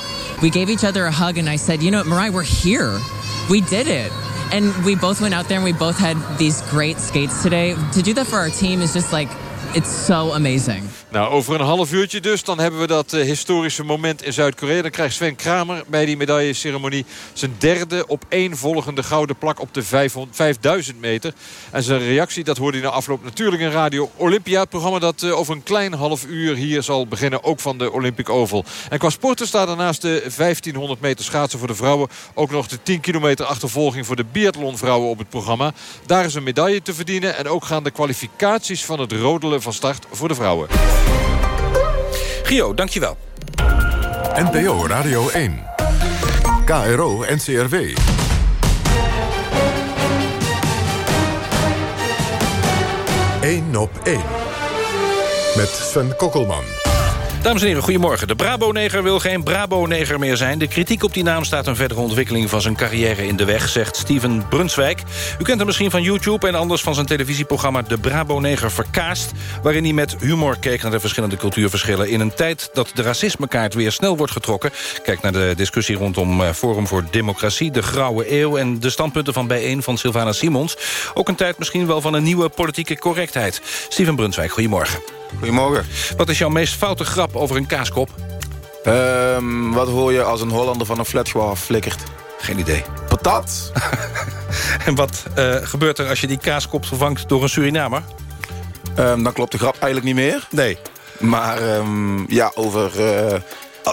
we gave each other a hug and I said, you know what, Mariah, we're here. We did it. And we both went out there and we both had these great skates today. To do that for our team is just like, it's so amazing. Nou, over een half uurtje dus. Dan hebben we dat uh, historische moment in Zuid-Korea. Dan krijgt Sven Kramer bij die medailleceremonie... zijn derde op één volgende gouden plak op de 500, 5000 meter. En zijn reactie, dat hoorde hij na afloop natuurlijk in Radio Olympia. Het programma dat uh, over een klein half uur hier zal beginnen. Ook van de Olympic Oval. En qua sporten staat er naast de 1500 meter schaatsen voor de vrouwen... ook nog de 10 kilometer achtervolging voor de biathlonvrouwen op het programma. Daar is een medaille te verdienen. En ook gaan de kwalificaties van het rodelen van start voor de vrouwen. Gio, dankjewel. NPO Radio 1. KRO NCRW. Eén op één. Met Sven Kokkelman. Dames en heren, goedemorgen. De Brabo-neger wil geen Brabo-neger meer zijn. De kritiek op die naam staat een verdere ontwikkeling van zijn carrière in de weg, zegt Steven Brunswijk. U kent hem misschien van YouTube en anders van zijn televisieprogramma De Brabo-neger Verkaast, waarin hij met humor keek naar de verschillende cultuurverschillen in een tijd dat de racismekaart weer snel wordt getrokken. Kijk naar de discussie rondom eh, Forum voor Democratie, de Grauwe Eeuw en de standpunten van bijeen van Sylvana Simons. Ook een tijd misschien wel van een nieuwe politieke correctheid. Steven Brunswijk, goedemorgen. Goedemorgen. Wat is jouw meest foute grap over een kaaskop? Um, wat hoor je als een Hollander van een flatgebouw flikkert? Geen idee. Patat. en wat uh, gebeurt er als je die kaaskop vervangt door een Surinamer? Um, dan klopt de grap eigenlijk niet meer. Nee. Maar um, ja, over... Uh,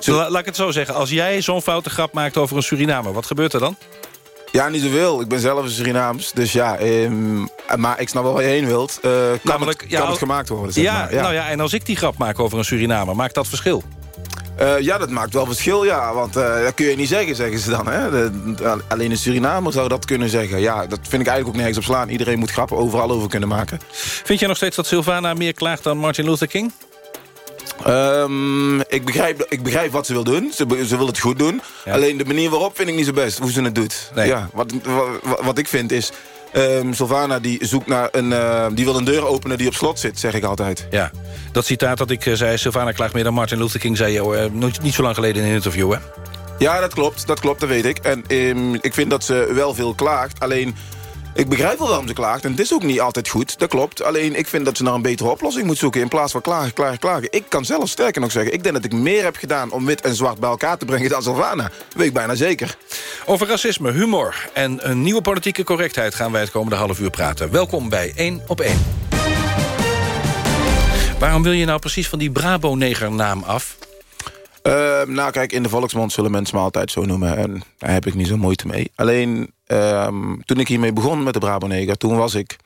La, laat ik het zo zeggen. Als jij zo'n foute grap maakt over een Surinamer, wat gebeurt er dan? Ja, niet zoveel. Ik ben zelf een Surinaams. Dus ja, um, maar ik snap wel waar je heen wilt. Uh, kan Namelijk, het, ja, kan het gemaakt worden, zeg ja, maar. Ja. Nou ja, en als ik die grap maak over een Surinamer, maakt dat verschil? Uh, ja, dat maakt wel verschil, ja. Want uh, dat kun je niet zeggen, zeggen ze dan. Hè? De, de, alleen een Surinamer zou dat kunnen zeggen. Ja, dat vind ik eigenlijk ook nergens op slaan. Iedereen moet grappen overal over kunnen maken. Vind jij nog steeds dat Sylvana meer klaagt dan Martin Luther King? Um, ik, begrijp, ik begrijp wat ze wil doen. Ze, ze wil het goed doen. Ja. Alleen de manier waarop vind ik niet zo best. Hoe ze het doet. Nee. Ja, wat, wat, wat ik vind is... Um, Sylvana die zoekt naar een, uh, die wil een deur openen die op slot zit, zeg ik altijd. Ja, dat citaat dat ik uh, zei, Sylvana klaagt meer dan Martin Luther King... zei je uh, niet, niet zo lang geleden in een interview, hè? Ja, dat klopt, dat klopt, dat weet ik. En um, ik vind dat ze wel veel klaagt. Alleen, ik begrijp wel waarom ze klaagt. En het is ook niet altijd goed, dat klopt. Alleen, ik vind dat ze naar een betere oplossing moet zoeken... in plaats van klagen, klagen, klagen. Ik kan zelfs sterker nog zeggen... ik denk dat ik meer heb gedaan om wit en zwart bij elkaar te brengen... dan Sylvana. Dat weet ik bijna zeker. Over racisme, humor en een nieuwe politieke correctheid... gaan wij het komende half uur praten. Welkom bij 1 op 1. Waarom wil je nou precies van die Brabo-neger-naam af? Uh, nou, kijk, in de volksmond zullen mensen me altijd zo noemen. En daar heb ik niet zo moeite mee. Alleen, uh, toen ik hiermee begon met de Brabo-neger... toen was ik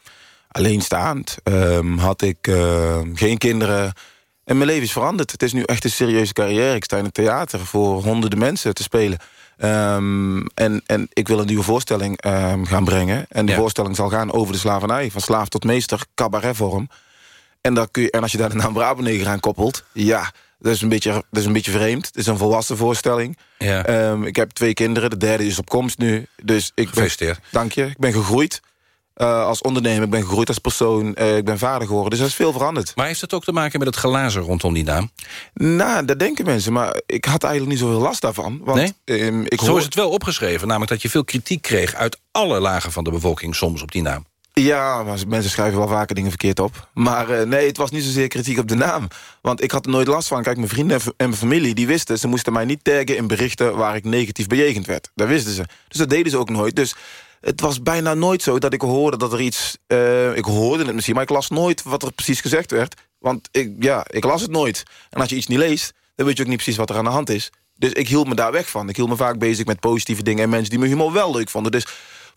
alleenstaand. Uh, had ik geen kinderen. En mijn leven is veranderd. Het is nu echt een serieuze carrière. Ik sta in het theater voor honderden mensen te spelen. Um, en, en ik wil een nieuwe voorstelling um, gaan brengen. En de ja. voorstelling zal gaan over de slavernij. Van slaaf tot meester, cabaretvorm. En, kun je, en als je daar de naam Brabo-neger aan koppelt... ja, dat is, een beetje, dat is een beetje vreemd. Het is een volwassen voorstelling. Ja. Um, ik heb twee kinderen, de derde is op komst nu. Dus ik. Ben, dank je. Ik ben gegroeid. Uh, als ondernemer, ik ben gegroeid als persoon. Uh, ik ben vader geworden, dus er is veel veranderd. Maar heeft het ook te maken met het glazen rondom die naam? Nou, dat denken mensen, maar ik had eigenlijk niet zoveel last daarvan. Want, nee? um, ik Zo hoor... is het wel opgeschreven, namelijk dat je veel kritiek kreeg... uit alle lagen van de bevolking soms op die naam. Ja, mensen schrijven wel vaker dingen verkeerd op. Maar uh, nee, het was niet zozeer kritiek op de naam. Want ik had er nooit last van. Kijk, mijn vrienden en mijn familie, die wisten... ze moesten mij niet taggen in berichten waar ik negatief bejegend werd. Dat wisten ze. Dus dat deden ze ook nooit. Dus het was bijna nooit zo dat ik hoorde dat er iets... Uh, ik hoorde het misschien, maar ik las nooit wat er precies gezegd werd. Want ik, ja, ik las het nooit. En als je iets niet leest, dan weet je ook niet precies wat er aan de hand is. Dus ik hield me daar weg van. Ik hield me vaak bezig met positieve dingen... en mensen die mijn humor wel leuk vonden. Dus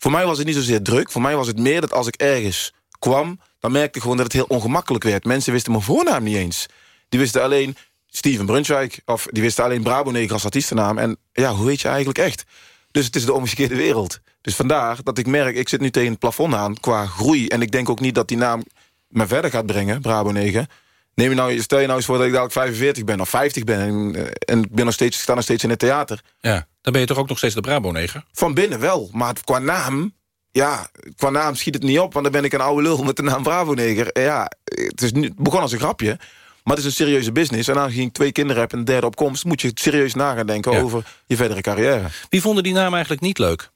voor mij was het niet zozeer druk. Voor mij was het meer dat als ik ergens kwam... dan merkte ik gewoon dat het heel ongemakkelijk werd. Mensen wisten mijn voornaam niet eens. Die wisten alleen Steven Brunswijk... of die wisten alleen Brabo Neger als artiestennaam. En ja, hoe weet je eigenlijk echt? Dus het is de omgekeerde wereld. Dus vandaar dat ik merk, ik zit nu tegen het plafond aan qua groei. En ik denk ook niet dat die naam me verder gaat brengen, Brabo 9. Neem je nou, stel je nou eens voor dat ik dadelijk 45 ben of 50 ben... en, en ik ben nog steeds, sta nog steeds in het theater. Ja, dan ben je toch ook nog steeds de Brabo-neger? Van binnen wel, maar qua naam... Ja, qua naam schiet het niet op, want dan ben ik een oude lul met de naam Bravo-neger. Ja, het, is nu, het begon als een grapje, maar het is een serieuze business. En aangezien ik twee kinderen heb en een derde op komst... moet je serieus na gaan denken ja. over je verdere carrière. Wie vonden die naam eigenlijk niet leuk?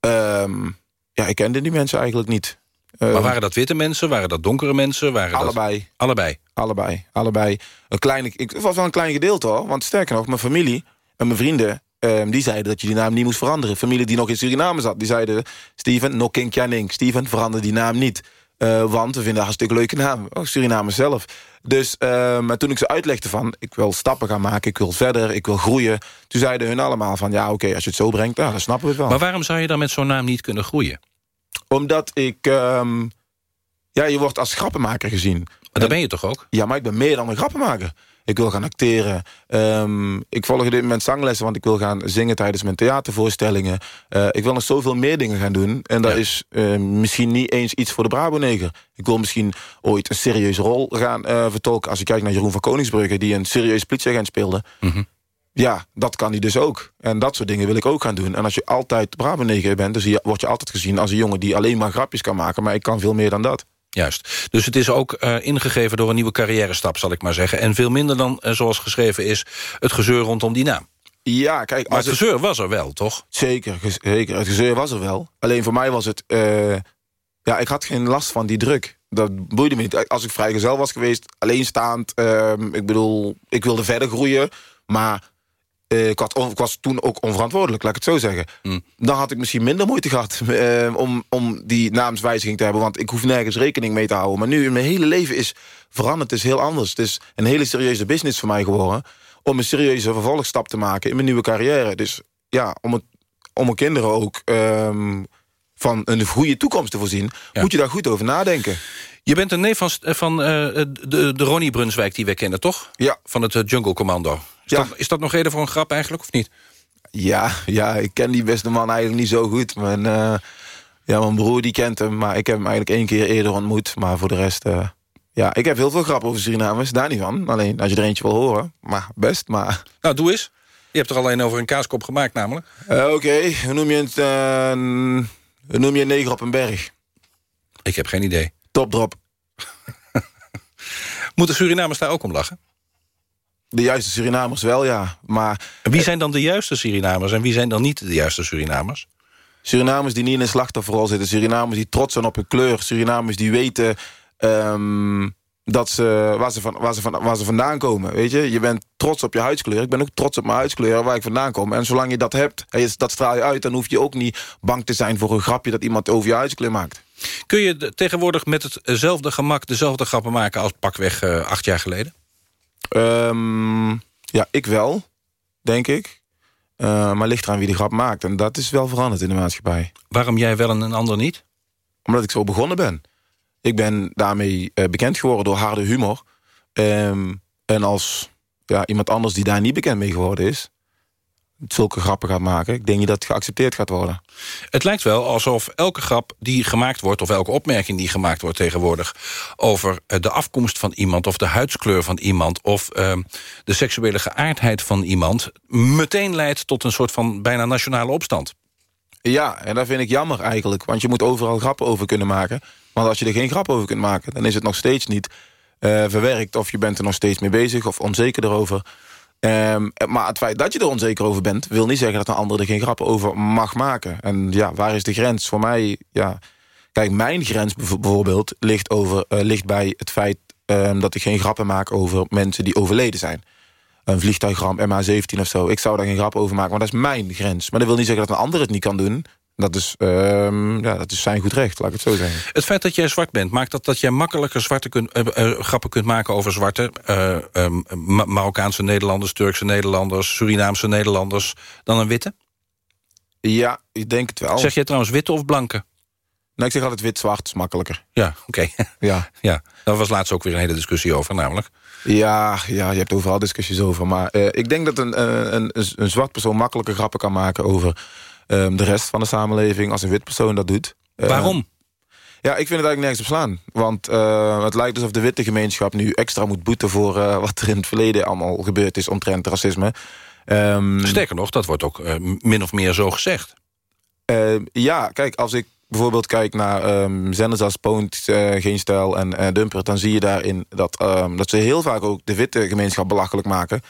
Um, ja, ik kende die mensen eigenlijk niet. Maar Ehm, waren dat witte mensen? Waren dat donkere mensen? Waren Allebei. Dat... Allebei. Allebei, allebei. Een kleine, ik, het was wel een klein gedeelte hoor. Want sterker nog, mijn familie en mijn vrienden... ehm, die zeiden dat je die naam niet moest veranderen. Familie die nog in Suriname zat, die zeiden... Steven, no kink janing. Steven, verander die naam niet. Eh, want we vinden een hartstikke leuke naam. Oh, Suriname zelf. Dus ehm, en toen ik ze uitlegde van... ik wil stappen gaan maken, ik wil verder, ik wil groeien... toen zeiden hun allemaal van... ja, oké, als je het zo brengt, dan snappen we het wel. Maar waarom zou je dan met zo'n naam niet kunnen groeien? Omdat ik... ehm, ja, je wordt als grappenmaker gezien. Maar dat ben je toch ook? Ja, maar ik ben meer dan een grappenmaker. Ik wil gaan acteren. Ehm, ik volg op dit moment zanglessen, want ik wil gaan zingen tijdens mijn theatervoorstellingen. Eh, ik wil nog zoveel meer dingen gaan doen. En dat is eh, misschien niet eens iets voor de Brabo-neger. Ik wil misschien ooit een serieuze rol gaan eh, vertolken. Als je kijkt naar Jeroen van Koningsbrugge, die een serieus politieagent speelde. Mhm. Ja, dat kan hij dus ook. En dat soort dingen wil ik ook gaan doen. En als je altijd Brabo-neger bent, dan je- word je altijd gezien als een jongen die alleen maar grapjes kan maken. Maar ik kan veel meer dan dat. Juist. Dus het is ook eh, ingegeven door een nieuwe carrière stap, zal ik maar zeggen. En veel minder dan, eh, zoals geschreven is, het gezeur rondom die naam. Ja, kijk... Maar het gezeur was er wel, toch? Zeker, zeker. Het gezeur was er wel. Alleen voor mij was het... eh, ja, ik had geen last van die druk. Dat boeide me niet. Als ik vrijgezel was geweest, alleenstaand... ehm, ik bedoel, ik wilde verder groeien. Maar ik, had on- ik was toen ook onverantwoordelijk, laat ik het zo zeggen. Dan had ik misschien minder moeite gehad eh, om, om die naamswijziging te hebben. Want ik hoef nergens rekening mee te houden. Maar nu, in mijn hele leven is veranderd. Het is heel anders. Het is een hele serieuze business voor mij geworden. Om een serieuze vervolgstap te maken in mijn nieuwe carrière. Dus ja, om, het, om mijn kinderen ook ehm, van een goede toekomst te voorzien... moet je daar goed over nadenken. Je bent een neef van, van eh, de, de Ronnie Brunswijk die we kennen, toch? Ja. Van het eh, Jungle Commando. Is, dat, is dat nog reden voor een grap eigenlijk, of niet? Ja, ja, ik ken die beste man eigenlijk niet zo goed. Mijn, eh, ja, mijn broer die kent hem, maar ik heb hem eigenlijk één keer eerder ontmoet. Maar voor de rest... eh, ja, ik heb heel veel grappen over Surinamers, daar niet van. Alleen als je er eentje wil horen, maar best, maar... Nou, doe eens. Je hebt er alleen over een kaaskop gemaakt namelijk. Eh, Oké, hoe noem je het? eh, hoe noem je een neger op een berg? Ik heb geen idee. Topdrop. Moeten Surinamers daar ook om lachen? De juiste Surinamers wel, ja. Maar, wie zijn dan de juiste Surinamers en wie zijn dan niet de juiste Surinamers? Surinamers die niet in een slachtofferrol zitten. Surinamers die trots zijn op hun kleur. Surinamers die weten ehm, dat ze, waar, ze van, waar, ze van, waar ze vandaan komen. Weet je? je bent trots op je huidskleur. Ik ben ook trots op mijn huidskleur waar ik vandaan kom. En zolang je dat hebt, dat straal je uit... dan hoef je ook niet bang te zijn voor een grapje... dat iemand over je huidskleur maakt. Kun je tegenwoordig met hetzelfde gemak dezelfde grappen maken als pakweg eh, acht jaar geleden? Ehm, ja, ik wel, denk ik. Eh, maar ligt eraan wie die grap maakt. En dat is wel veranderd in de maatschappij. Waarom jij wel en een ander niet? Omdat ik zo begonnen ben. Ik ben daarmee eh, bekend geworden door harde humor. Ehm, en als ja, iemand anders die daar niet bekend mee geworden is... zulke grappen gaat maken, ik denk niet dat het geaccepteerd gaat worden. Het lijkt wel alsof elke grap die gemaakt wordt... of elke opmerking die gemaakt wordt tegenwoordig... over eh, de afkomst van iemand of de huidskleur van iemand... of ehm, de seksuele geaardheid van iemand... meteen leidt tot een soort van bijna nationale opstand. Ja, en dat vind ik jammer eigenlijk. Want je moet overal grappen over kunnen maken. Want als je er geen grap over kunt maken... dan is het nog steeds niet eh, verwerkt... of je bent er nog steeds mee bezig of onzeker erover. Ehm, maar het feit dat je er onzeker over bent... wil niet zeggen dat een ander er geen grappen over mag maken. En ja, waar is de grens? Voor mij, ja... Kijk, mijn grens bijv- bijvoorbeeld ligt, over, eh, ligt bij het feit... ehm, dat ik geen grappen maak over mensen die overleden zijn een vliegtuigramp MH17 of zo. Ik zou daar geen grap over maken, maar dat is mijn grens. Maar dat wil niet zeggen dat een ander het niet kan doen. Dat is, ehm, ja, dat is zijn goed recht, laat ik het zo zeggen. Het feit dat jij zwart bent, maakt dat dat jij makkelijker zwarte kunt, eh, eh, grappen kunt maken over zwarte... eh, eh, Ma- Marokkaanse Nederlanders, Turkse Nederlanders, Surinaamse Nederlanders... dan een witte? Ja, ik denk het wel. Zeg je trouwens witte of blanke? Nou, ik zeg altijd wit-zwart, is makkelijker. Ja, oké. Ja. ja, daar was laatst ook weer een hele discussie over, namelijk. Ja, ja, je hebt overal discussies over. Maar ik denk dat een, een, een, een zwart persoon makkelijker grappen kan maken... over ehm, de rest van de samenleving als een wit persoon dat doet. Eh, Waarom? Ja, ik vind het eigenlijk nergens op slaan. Want eh, het lijkt alsof de witte gemeenschap nu extra moet boeten... voor eh, wat er in het verleden allemaal gebeurd is omtrent racisme. Ehm, Sterker nog, dat wordt ook min of meer zo gezegd. Eh, ja, kijk, als ik bijvoorbeeld kijk naar ehm zenders als Poont, Geen Stijl en Dumper... dan zie je daarin dat, ehm, dat ze heel vaak ook de witte gemeenschap belachelijk maken.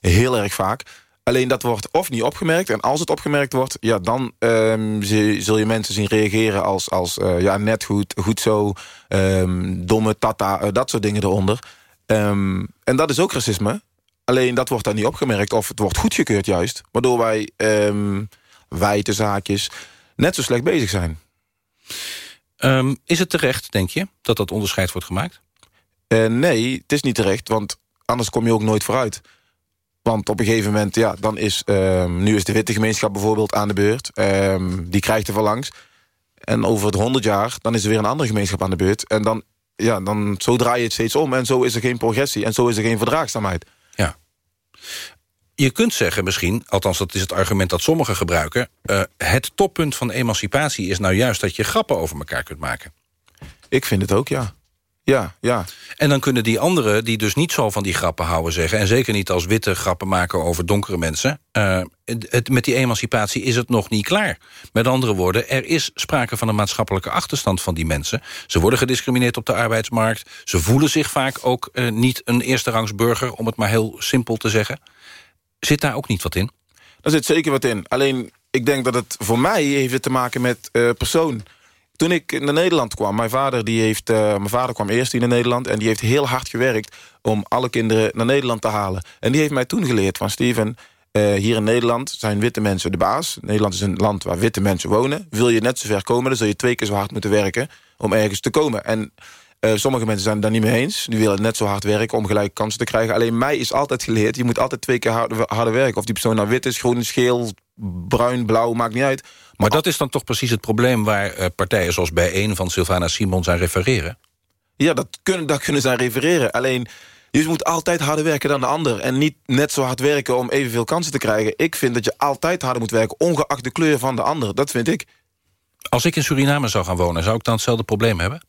Heel erg vaak. Alleen dat wordt of niet opgemerkt. En als het opgemerkt wordt, ja, dan ehm, zul je mensen zien reageren als, als eh, ja, net goed, goed zo, ehm, domme tata, eh, dat soort dingen eronder. Ehm, en dat is ook racisme. Alleen dat wordt dan niet opgemerkt of het wordt goedgekeurd juist. Waardoor wij, wij de zaakjes, net zo slecht bezig zijn. Is het terecht, denk je, dat dat onderscheid wordt gemaakt? Eh, nee, het is niet terecht, want anders kom je ook nooit vooruit. Want op een gegeven moment, ja, dan is... ehm, nu is de witte gemeenschap bijvoorbeeld aan de beurt. Ehm, die krijgt er van langs. En over het honderd jaar, dan is er weer een andere gemeenschap aan de beurt. En dan, ja, dan zo draai je het steeds om. En zo is er geen progressie. En zo is er geen verdraagzaamheid. Je kunt zeggen misschien, althans dat is het argument dat sommigen gebruiken... eh, het toppunt van emancipatie is nou juist dat je grappen over elkaar kunt maken. Ik vind het ook, ja. Ja, ja. En dan kunnen die anderen, die dus niet zo van die grappen houden zeggen... en zeker niet als witte grappen maken over donkere mensen... eh, het, met die emancipatie is het nog niet klaar. Met andere woorden, er is sprake van een maatschappelijke achterstand van die mensen. Ze worden gediscrimineerd op de arbeidsmarkt. Ze voelen zich vaak ook eh, niet een eerste rangs burger... om het maar heel simpel te zeggen. Zit daar ook niet wat in? Daar zit zeker wat in. Alleen, ik denk dat het voor mij heeft het te maken met eh, persoon. Toen ik naar Nederland kwam, mijn vader, die heeft, eh, mijn vader kwam eerst hier naar Nederland... en die heeft heel hard gewerkt om alle kinderen naar Nederland te halen. En die heeft mij toen geleerd van Steven... eh, hier in Nederland zijn witte mensen de baas. Nederland is een land waar witte mensen wonen. Wil je net zo ver komen, dan zul je twee keer zo hard moeten werken... om ergens te komen. En eh, sommige mensen zijn het daar niet mee eens. Die willen net zo hard werken om gelijke kansen te krijgen. Alleen mij is altijd geleerd, je moet altijd twee keer harder, harder werken. Of die persoon nou wit is, groen, geel, bruin, blauw, maakt niet uit. Maar dat is dan toch precies het probleem... waar eh, partijen zoals Bijeen van Sylvana Simons aan refereren? Ja, dat kunnen, dat kunnen ze aan refereren. Alleen, je moet altijd harder werken dan de ander. En niet net zo hard werken om evenveel kansen te krijgen. Ik vind dat je altijd harder moet werken, ongeacht de kleur van de ander. Dat vind ik. Als ik in Suriname zou gaan wonen, zou ik dan hetzelfde probleem hebben?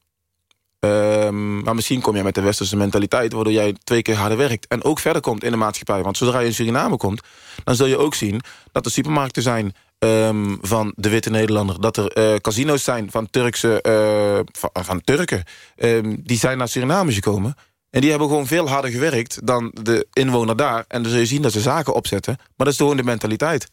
Ehm, maar misschien kom jij met de westerse mentaliteit... waardoor jij twee keer harder werkt en ook verder komt in de maatschappij. Want zodra je in Suriname komt, dan zul je ook zien... dat er supermarkten zijn ehm, van de witte Nederlander. Dat er eh, casino's zijn van, Turkse, eh, van, van Turken. Ehm, die zijn naar Suriname gekomen. En die hebben gewoon veel harder gewerkt dan de inwoner daar. En dan zul je zien dat ze zaken opzetten. Maar dat is gewoon de mentaliteit.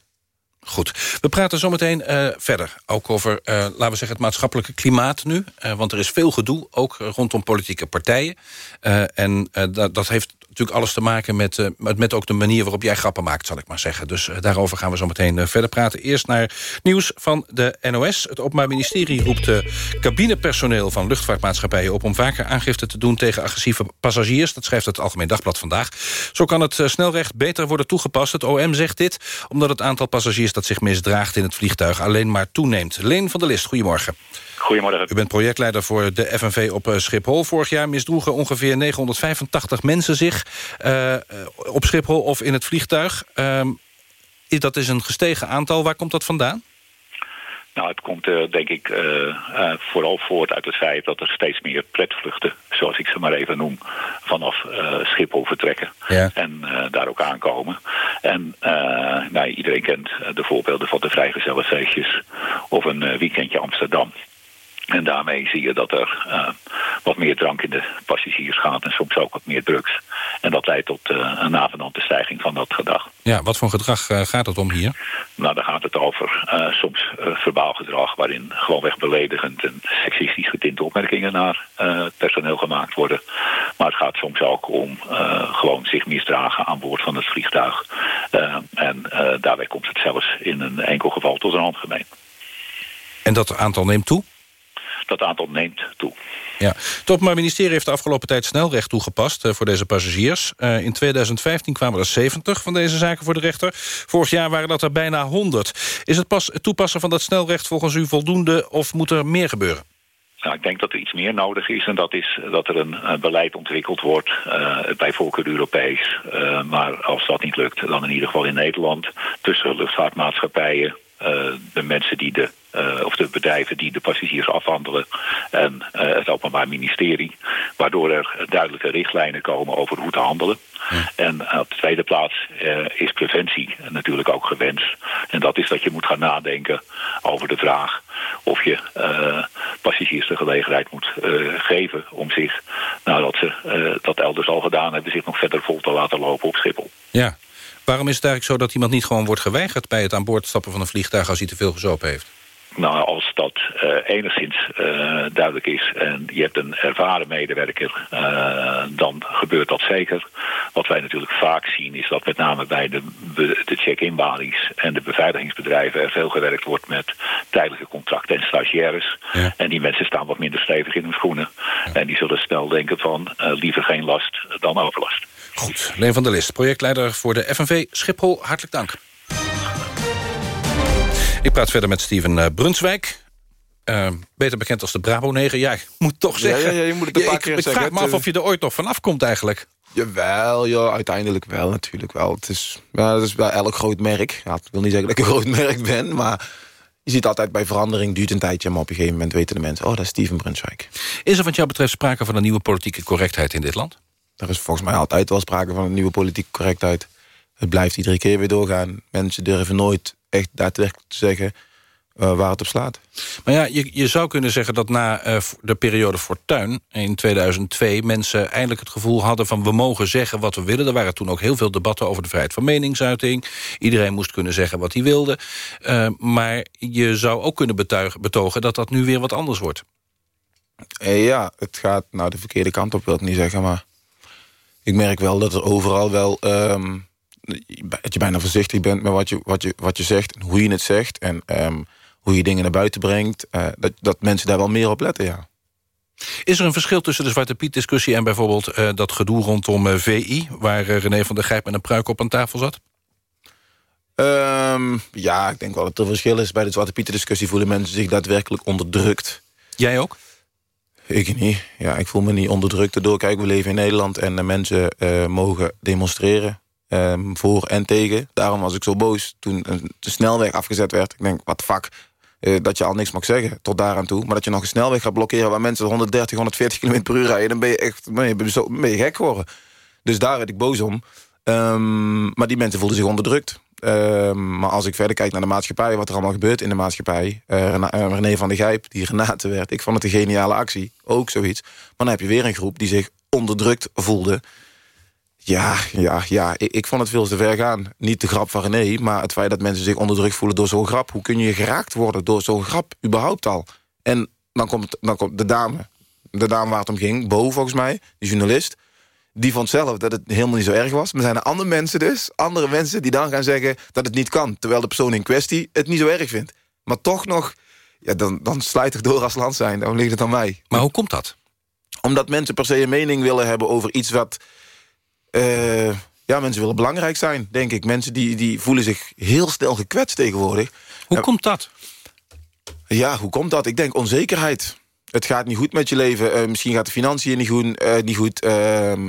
Goed. We praten zometeen eh verder. Ook over, eh, laten we zeggen, het maatschappelijke klimaat nu. Eh, want er is veel gedoe, ook rondom politieke partijen. Eh, en eh, dat heeft natuurlijk alles te maken met, eh, met, ook de manier waarop jij grappen maakt, zal ik maar zeggen. Dus eh, daarover gaan we zo meteen eh, verder praten. Eerst naar nieuws van de NOS. Het Openbaar Ministerie roept cabinepersoneel van luchtvaartmaatschappijen op om vaker aangifte te doen tegen agressieve passagiers. Dat schrijft het Algemeen Dagblad vandaag. Zo kan het snelrecht beter worden toegepast. Het OM zegt dit omdat het aantal passagiers dat zich misdraagt in het vliegtuig alleen maar toeneemt. Leen van der List, goedemorgen. Goedemorgen. U bent projectleider voor de FNV op eh, Schiphol. Vorig jaar misdroegen ongeveer 985 mensen zich eh, eh, op Schiphol of in het vliegtuig. Is- dat is een gestegen aantal. Waar komt dat vandaan? Nou, het komt denk ik vooral voort uit het feit dat er steeds meer pretvluchten, zoals ik ze maar even noem, vanaf Schiphol vertrekken Ja. en daar ook aankomen. En nou, iedereen kent de voorbeelden van de vrijgezellenfeestjes of een weekendje Amsterdam. En daarmee zie je dat er eh, wat meer drank in de passagiers gaat en soms ook wat meer drugs. En dat leidt tot eh, een navenante stijging van dat gedrag. Ja, wat voor gedrag eh, gaat het om hier? Nou, dan gaat het over soms verbaal gedrag... waarin gewoonweg beledigend en seksistisch getinte opmerkingen... naar het personeel gemaakt worden. Maar het gaat soms ook om gewoon zich misdragen aan boord van het vliegtuig. En daarbij komt het zelfs in een enkel geval tot een handgemeen. En dat aantal neemt toe? Dat aantal neemt toe. Ja. Het Openbaar Ministerie heeft de afgelopen tijd snelrecht toegepast eh, voor deze passagiers. Eh, in 2015 kwamen er 70 van deze zaken voor de rechter. Vorig jaar waren dat er bijna 100. Is het, pas, het toepassen van dat snelrecht volgens u voldoende of moet er meer gebeuren? Nou, ik denk dat er iets meer nodig is en dat is dat er een, beleid ontwikkeld wordt, eh, bij voorkeur Europees. Maar als dat niet lukt, dan in ieder geval in Nederland tussen luchtvaartmaatschappijen, de mensen die de eh, of de bedrijven die de passagiers afhandelen en eh, het Openbaar Ministerie, waardoor er duidelijke richtlijnen komen over hoe te handelen. En op de tweede plaats eh, is preventie natuurlijk ook gewenst. En dat is dat je moet gaan nadenken over de vraag of je eh, passagiers de gelegenheid moet eh, geven om zich, nadat ze eh, dat elders al gedaan hebben, zich nog verder vol te laten lopen op Schiphol. Ja, Waarom is het eigenlijk zo dat iemand niet gewoon wordt geweigerd... bij het aan boord stappen van een vliegtuig als hij te veel gezopen heeft? Nou, als dat uh, enigszins uh, duidelijk is en je hebt een ervaren medewerker, uh, dan gebeurt dat zeker. Wat wij natuurlijk vaak zien is dat met name bij de, de check-in balies en de beveiligingsbedrijven er veel gewerkt wordt met tijdelijke contracten en stagiaires. Ja. En die mensen staan wat minder stevig in hun schoenen. Ja. En die zullen snel denken van liever geen last dan overlast. Goed, Leen van der List, projectleider voor de FNV Schiphol. Hartelijk dank. Ik praat verder met Steven uh, Brunswijk. Uh, beter bekend als de Brabo-neger. Ja, ik moet toch zeggen... Ja, ja, je moet het een paar ik, keer ik zeggen. vraag me af of je er ooit nog vanaf komt eigenlijk. Jawel, ja, uiteindelijk wel, natuurlijk wel. Het is, ja, het is bij elk groot merk. Ja, ik wil niet zeggen dat ik een groot merk ben, maar... Je ziet altijd bij verandering, duurt een tijdje... maar op een gegeven moment weten de mensen... oh, dat is Steven Brunswijk. Is er wat jou betreft sprake van een nieuwe politieke correctheid in dit land? Er is volgens mij altijd wel sprake van een nieuwe politieke correctheid. Het blijft iedere keer weer doorgaan. Mensen durven nooit echt daadwerkelijk te zeggen uh, waar het op slaat. Maar ja, je, je zou kunnen zeggen dat na uh, de periode Fortuin in 2002... mensen eindelijk het gevoel hadden van we mogen zeggen wat we willen. Er waren toen ook heel veel debatten over de vrijheid van meningsuiting. Iedereen moest kunnen zeggen wat hij wilde. Uh, maar je zou ook kunnen betuigen, betogen dat dat nu weer wat anders wordt. Ja, het gaat naar de verkeerde kant op, wil ik niet zeggen. Maar ik merk wel dat er overal wel... Um, dat je bijna voorzichtig bent met wat je, wat je, wat je zegt... en hoe je het zegt en um, hoe je dingen naar buiten brengt... Uh, dat, dat mensen daar wel meer op letten, ja. Is er een verschil tussen de Zwarte Piet-discussie... en bijvoorbeeld uh, dat gedoe rondom uh, VI... waar René van der Gijp met een pruik op aan tafel zat? Um, ja, ik denk wel dat er verschil is. Bij de Zwarte Piet-discussie voelen mensen zich daadwerkelijk onderdrukt. Jij ook? Ik niet. Ja, ik voel me niet onderdrukt. Daardoor, kijk, we leven in Nederland en de mensen uh, mogen demonstreren. Um, voor en tegen. Daarom was ik zo boos toen de snelweg afgezet werd. Ik denk, wat fuck, uh, dat je al niks mag zeggen tot daaraan toe. Maar dat je nog een snelweg gaat blokkeren... waar mensen 130, 140 km per uur rijden... dan ben je echt ben je, zo, ben je gek geworden. Dus daar werd ik boos om. Um, maar die mensen voelden zich onderdrukt. Um, maar als ik verder kijk naar de maatschappij... wat er allemaal gebeurt in de maatschappij... Uh, René van der Gijp, die Renate werd... ik vond het een geniale actie, ook zoiets. Maar dan heb je weer een groep die zich onderdrukt voelde... Ja, ja, ja. Ik, ik, vond het veel te ver gaan. Niet de grap van René, maar het feit dat mensen zich onderdrukt voelen door zo'n grap. Hoe kun je geraakt worden door zo'n grap überhaupt al? En dan komt, dan komt de dame, de dame waar het om ging, Bo volgens mij, die journalist... die vond zelf dat het helemaal niet zo erg was. Maar zijn er andere mensen dus, andere mensen die dan gaan zeggen dat het niet kan... terwijl de persoon in kwestie het niet zo erg vindt. Maar toch nog, ja, dan, dan sluit ik door als land zijn. Dan ligt het aan mij. Maar hoe komt dat? Omdat mensen per se een mening willen hebben over iets wat... Uh, ja, mensen willen belangrijk zijn, denk ik. Mensen die, die voelen zich heel snel gekwetst tegenwoordig. Hoe uh, komt dat? Ja, hoe komt dat? Ik denk onzekerheid. Het gaat niet goed met je leven. Uh, misschien gaat de financiën niet goed. niet goed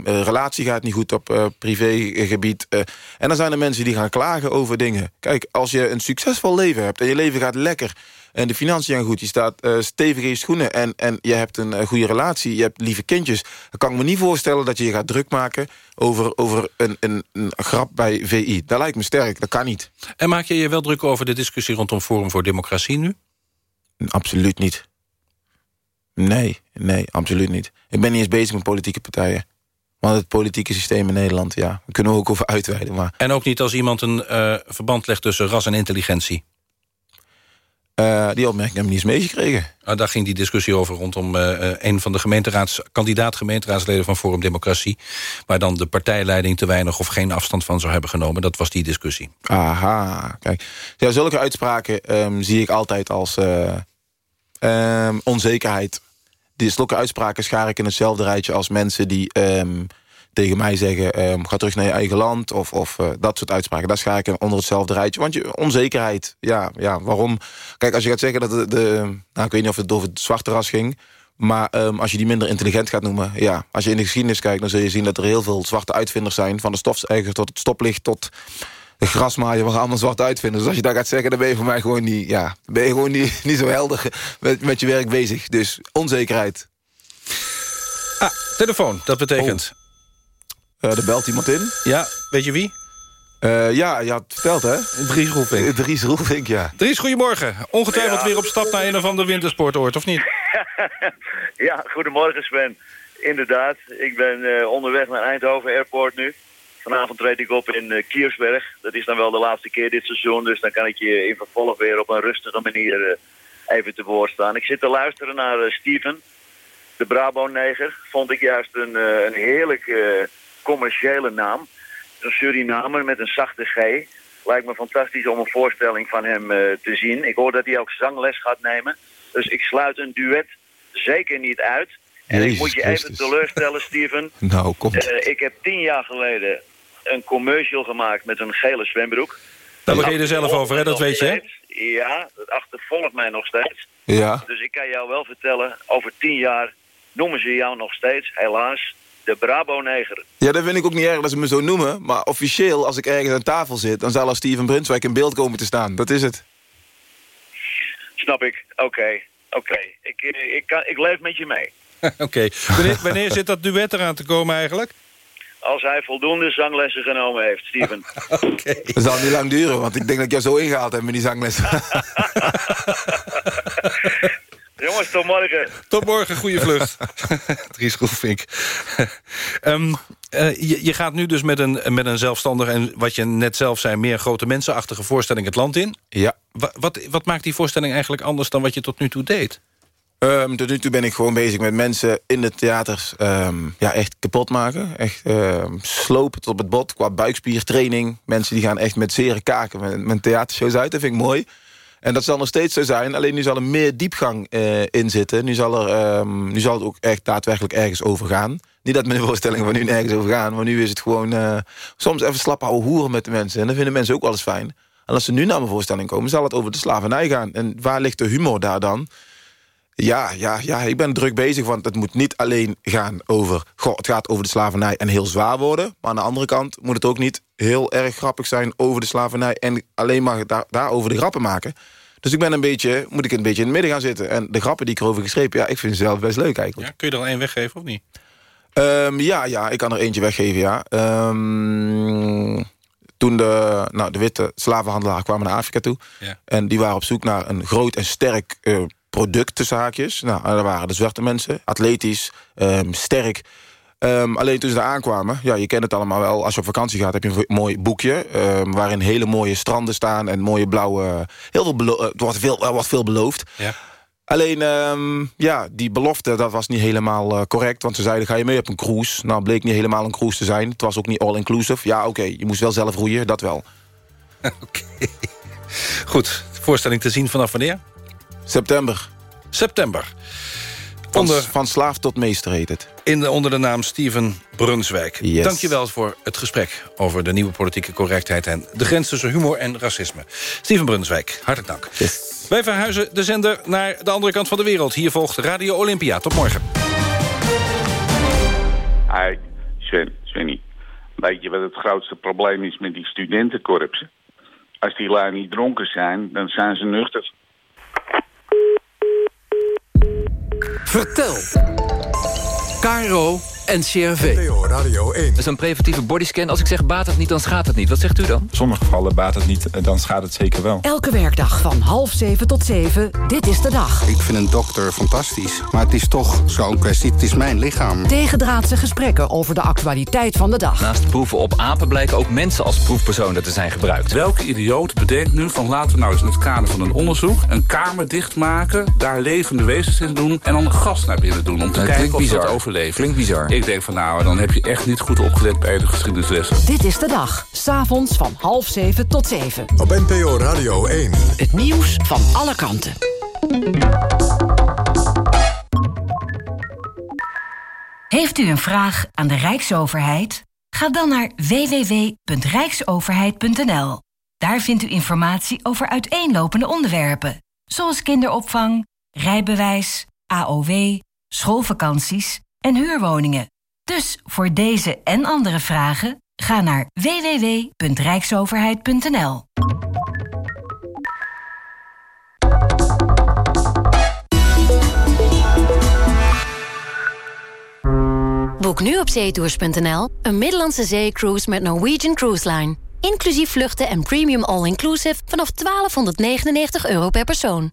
relatie gaat niet goed op privégebied. en dan zijn er mensen die gaan klagen over dingen. Kijk, als je een succesvol leven hebt en je leven gaat lekker... en de financiën gaan goed, je staat uh, stevig in je schoenen... en, en je hebt een uh, goede relatie, je hebt lieve kindjes... dan kan ik me niet voorstellen dat je je gaat druk maken... over, over een, een, een grap bij VI. Dat lijkt me sterk, dat kan niet. En maak je je wel druk over de discussie rondom Forum voor Democratie nu? Absoluut niet. Nee, nee, absoluut niet. Ik ben niet eens bezig met politieke partijen. Want het politieke systeem in Nederland, ja, daar kunnen we ook over uitweiden. Maar... En ook niet als iemand een uh, verband legt tussen ras en intelligentie? Uh, die opmerking heb ik niet eens meegekregen. Ah, daar ging die discussie over rondom uh, een van de gemeenteraads, kandidaat gemeenteraadsleden van Forum Democratie. Waar dan de partijleiding te weinig of geen afstand van zou hebben genomen. Dat was die discussie. Aha, kijk. Ja, zulke uitspraken um, zie ik altijd als um, onzekerheid. Die zulke uitspraken schaar ik in hetzelfde rijtje als mensen die um, tegen mij zeggen... Um, ga terug naar je eigen land of, of uh, dat soort uitspraken. Daar schaar ik onder hetzelfde rijtje. Want je, onzekerheid, ja, ja, waarom? Kijk, als je gaat zeggen dat de... de nou, ik weet niet of het over het zwarte ras ging... Maar um, als je die minder intelligent gaat noemen... ja, als je in de geschiedenis kijkt... dan zul je zien dat er heel veel zwarte uitvinders zijn... van de stofzuiger tot het stoplicht tot de grasmaaier... we gaan allemaal zwart uitvinden. Dus als je dat gaat zeggen, dan ben je voor mij gewoon niet... ja, ben je gewoon niet, niet zo helder met, met je werk bezig. Dus onzekerheid. Ah, telefoon, dat betekent... Oh. Uh, er belt iemand in. Ja, weet je wie? Uh, ja, je had het verteld, hè? Dries Roelvink. Dries Roelvink, ja. Dries, goedemorgen. Ongetwijfeld ja. weer op stap naar een of ander wintersportoord, of niet? ja, goedemorgen Sven. Inderdaad, ik ben uh, onderweg naar Eindhoven Airport nu. Vanavond treed ik op in uh, Kiersberg. Dat is dan wel de laatste keer dit seizoen. Dus dan kan ik je in vervolg weer op een rustige manier uh, even te woord staan. Ik zit te luisteren naar uh, Steven. De Brabo-neger. Vond ik juist een, een heerlijk commerciële naam. Een Surinamer met een zachte G. Lijkt me fantastisch om een voorstelling van hem te zien. Ik hoor dat hij ook zangles gaat nemen. Dus ik sluit een duet zeker niet uit. En ik moet je even teleurstellen, Steven. nou, kom. Uh, ik heb tien jaar geleden een commercial gemaakt met een gele zwembroek. Daar begin je er zelf over, hè? Dat weet je, hè? Ja, dat achtervolgt mij nog steeds. Ja. Dus ik kan jou wel vertellen, over tien jaar noemen ze jou nog steeds, helaas, de Brabo-neger. Ja, dat vind ik ook niet erg dat ze me zo noemen. Maar officieel, als ik ergens aan tafel zit... dan zal er Steven Brunswijk in beeld komen te staan. Dat is het. Snap ik. Oké. Oké. Ik, ik, kan, ik leef met je mee. Oké. Wanneer, wanneer zit dat duet eraan te komen eigenlijk? Als hij voldoende zanglessen genomen heeft, Steven. Oké. Dat zal niet lang duren, want ik denk dat ik jou zo ingehaald heb met die zanglessen. Jongens, tot morgen. Tot morgen, goede vlucht. Dries um, uh, je, je, gaat nu dus met een, met een zelfstandig... en wat je net zelf zei, meer grote mensenachtige voorstelling het land in. Ja. Wat, wat, wat maakt die voorstelling eigenlijk anders dan wat je tot nu toe deed? Um, tot nu toe ben ik gewoon bezig met mensen in de theaters um, ja, echt kapot maken. Echt um, slopen tot het bot qua buikspiertraining. Mensen die gaan echt met zere kaken met, met theatershows uit. Dat vind ik mooi. En dat zal nog steeds zo zijn. Alleen nu zal er meer diepgang uh, in zitten. Nu zal, er, nu zal het ook echt daadwerkelijk ergens over gaan. Niet dat mijn voorstellingen van nu nergens over gaan. Maar nu is het gewoon uh, soms even slap houden hoeren met de mensen. En dat vinden mensen ook wel eens fijn. En als ze nu naar mijn voorstelling komen, zal het over de slavernij gaan. En waar ligt de humor daar dan? Ja, ja, ja, ik ben druk bezig, want het moet niet alleen gaan over... Goh, het gaat over de slavernij en heel zwaar worden. Maar aan de andere kant moet het ook niet heel erg grappig zijn... over de slavernij en alleen maar daar, daarover de grappen maken. Dus ik ben een beetje, moet ik een beetje in het midden gaan zitten. En de grappen die ik erover geschreven, ja, ik vind ze zelf best leuk eigenlijk. Ja, kun je er al één weggeven of niet? Um, ja, ja, ik kan er eentje weggeven, ja. Um, toen de, nou, de witte slavenhandelaar kwamen naar Afrika toe. Ja. En die waren op zoek naar een groot en sterk... Uh, product tussen haakjes. Nou, daar waren de zwarte mensen, atletisch, um, sterk. Um, alleen toen ze daar aankwamen, ja, je kent het allemaal wel... als je op vakantie gaat, heb je een mooi boekje... Um, waarin hele mooie stranden staan en mooie blauwe... Heel veel wordt veel, wordt veel beloofd. Ja. Alleen, um, ja, die belofte, dat was niet helemaal uh, correct. Want ze zeiden, ga je mee op een cruise? Nou, bleek niet helemaal een cruise te zijn. Het was ook niet all-inclusive. Ja, oké, okay, je moest wel zelf roeien, dat wel. Oké. Okay. Goed, voorstelling te zien vanaf wanneer? September. September. Van, onder, van slaaf tot meester heet het. In de, onder de naam Steven Brunswijk. Yes. Dankjewel voor het gesprek over de nieuwe politieke correctheid... en de grens tussen humor en racisme. Steven Brunswijk, hartelijk dank. Yes. Wij verhuizen de zender naar de andere kant van de wereld. Hier volgt Radio Olympia. Tot morgen. Hi, Sven, Svenny. Weet je wat het grootste probleem is met die studentenkorpsen? Als die lui niet dronken zijn, dan zijn ze nuchter. Vertel. Caro en CRV. Radio 1. Dat is een preventieve bodyscan. Als ik zeg baat het niet, dan schaadt het niet. Wat zegt u dan? Sommige gevallen baat het niet, dan schaadt het zeker wel. Elke werkdag van half zeven tot zeven. Dit is de dag. Ik vind een dokter fantastisch. Maar het is toch zo'n kwestie. Het is mijn lichaam. Tegendraadse gesprekken over de actualiteit van de dag. Naast proeven op apen blijken ook mensen als proefpersonen te zijn gebruikt. Welke idioot bedenkt nu van laten we nou eens in het kader van een onderzoek... een kamer dichtmaken, daar levende wezens in doen... en dan een gas naar binnen doen om te Dat kijken of ze dat bizar. overleven. Klinkt bizar. Ik denk van nou, dan heb je echt niet goed opgelet bij de geschiedenislessen. Dit is de dag. S'avonds van half zeven tot zeven. Op NPO Radio 1. Het nieuws van alle kanten. Heeft u een vraag aan de Rijksoverheid? Ga dan naar www.rijksoverheid.nl. Daar vindt u informatie over uiteenlopende onderwerpen, zoals kinderopvang, rijbewijs, AOW, schoolvakanties en huurwoningen. Dus voor deze en andere vragen ga naar www.rijksoverheid.nl. Boek nu op zeetours.nl een Middellandse zeecruise met Norwegian Cruise Line. Inclusief vluchten en premium all-inclusive vanaf 1299 euro per persoon.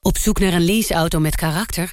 Op zoek naar een leaseauto met karakter?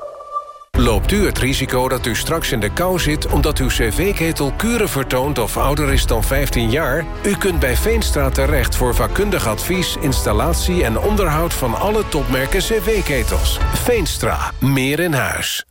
Loopt u het risico dat u straks in de kou zit... omdat uw cv-ketel kuren vertoont of ouder is dan 15 jaar? U kunt bij Veenstra terecht voor vakkundig advies... installatie en onderhoud van alle topmerken cv-ketels. Veenstra. Meer in huis.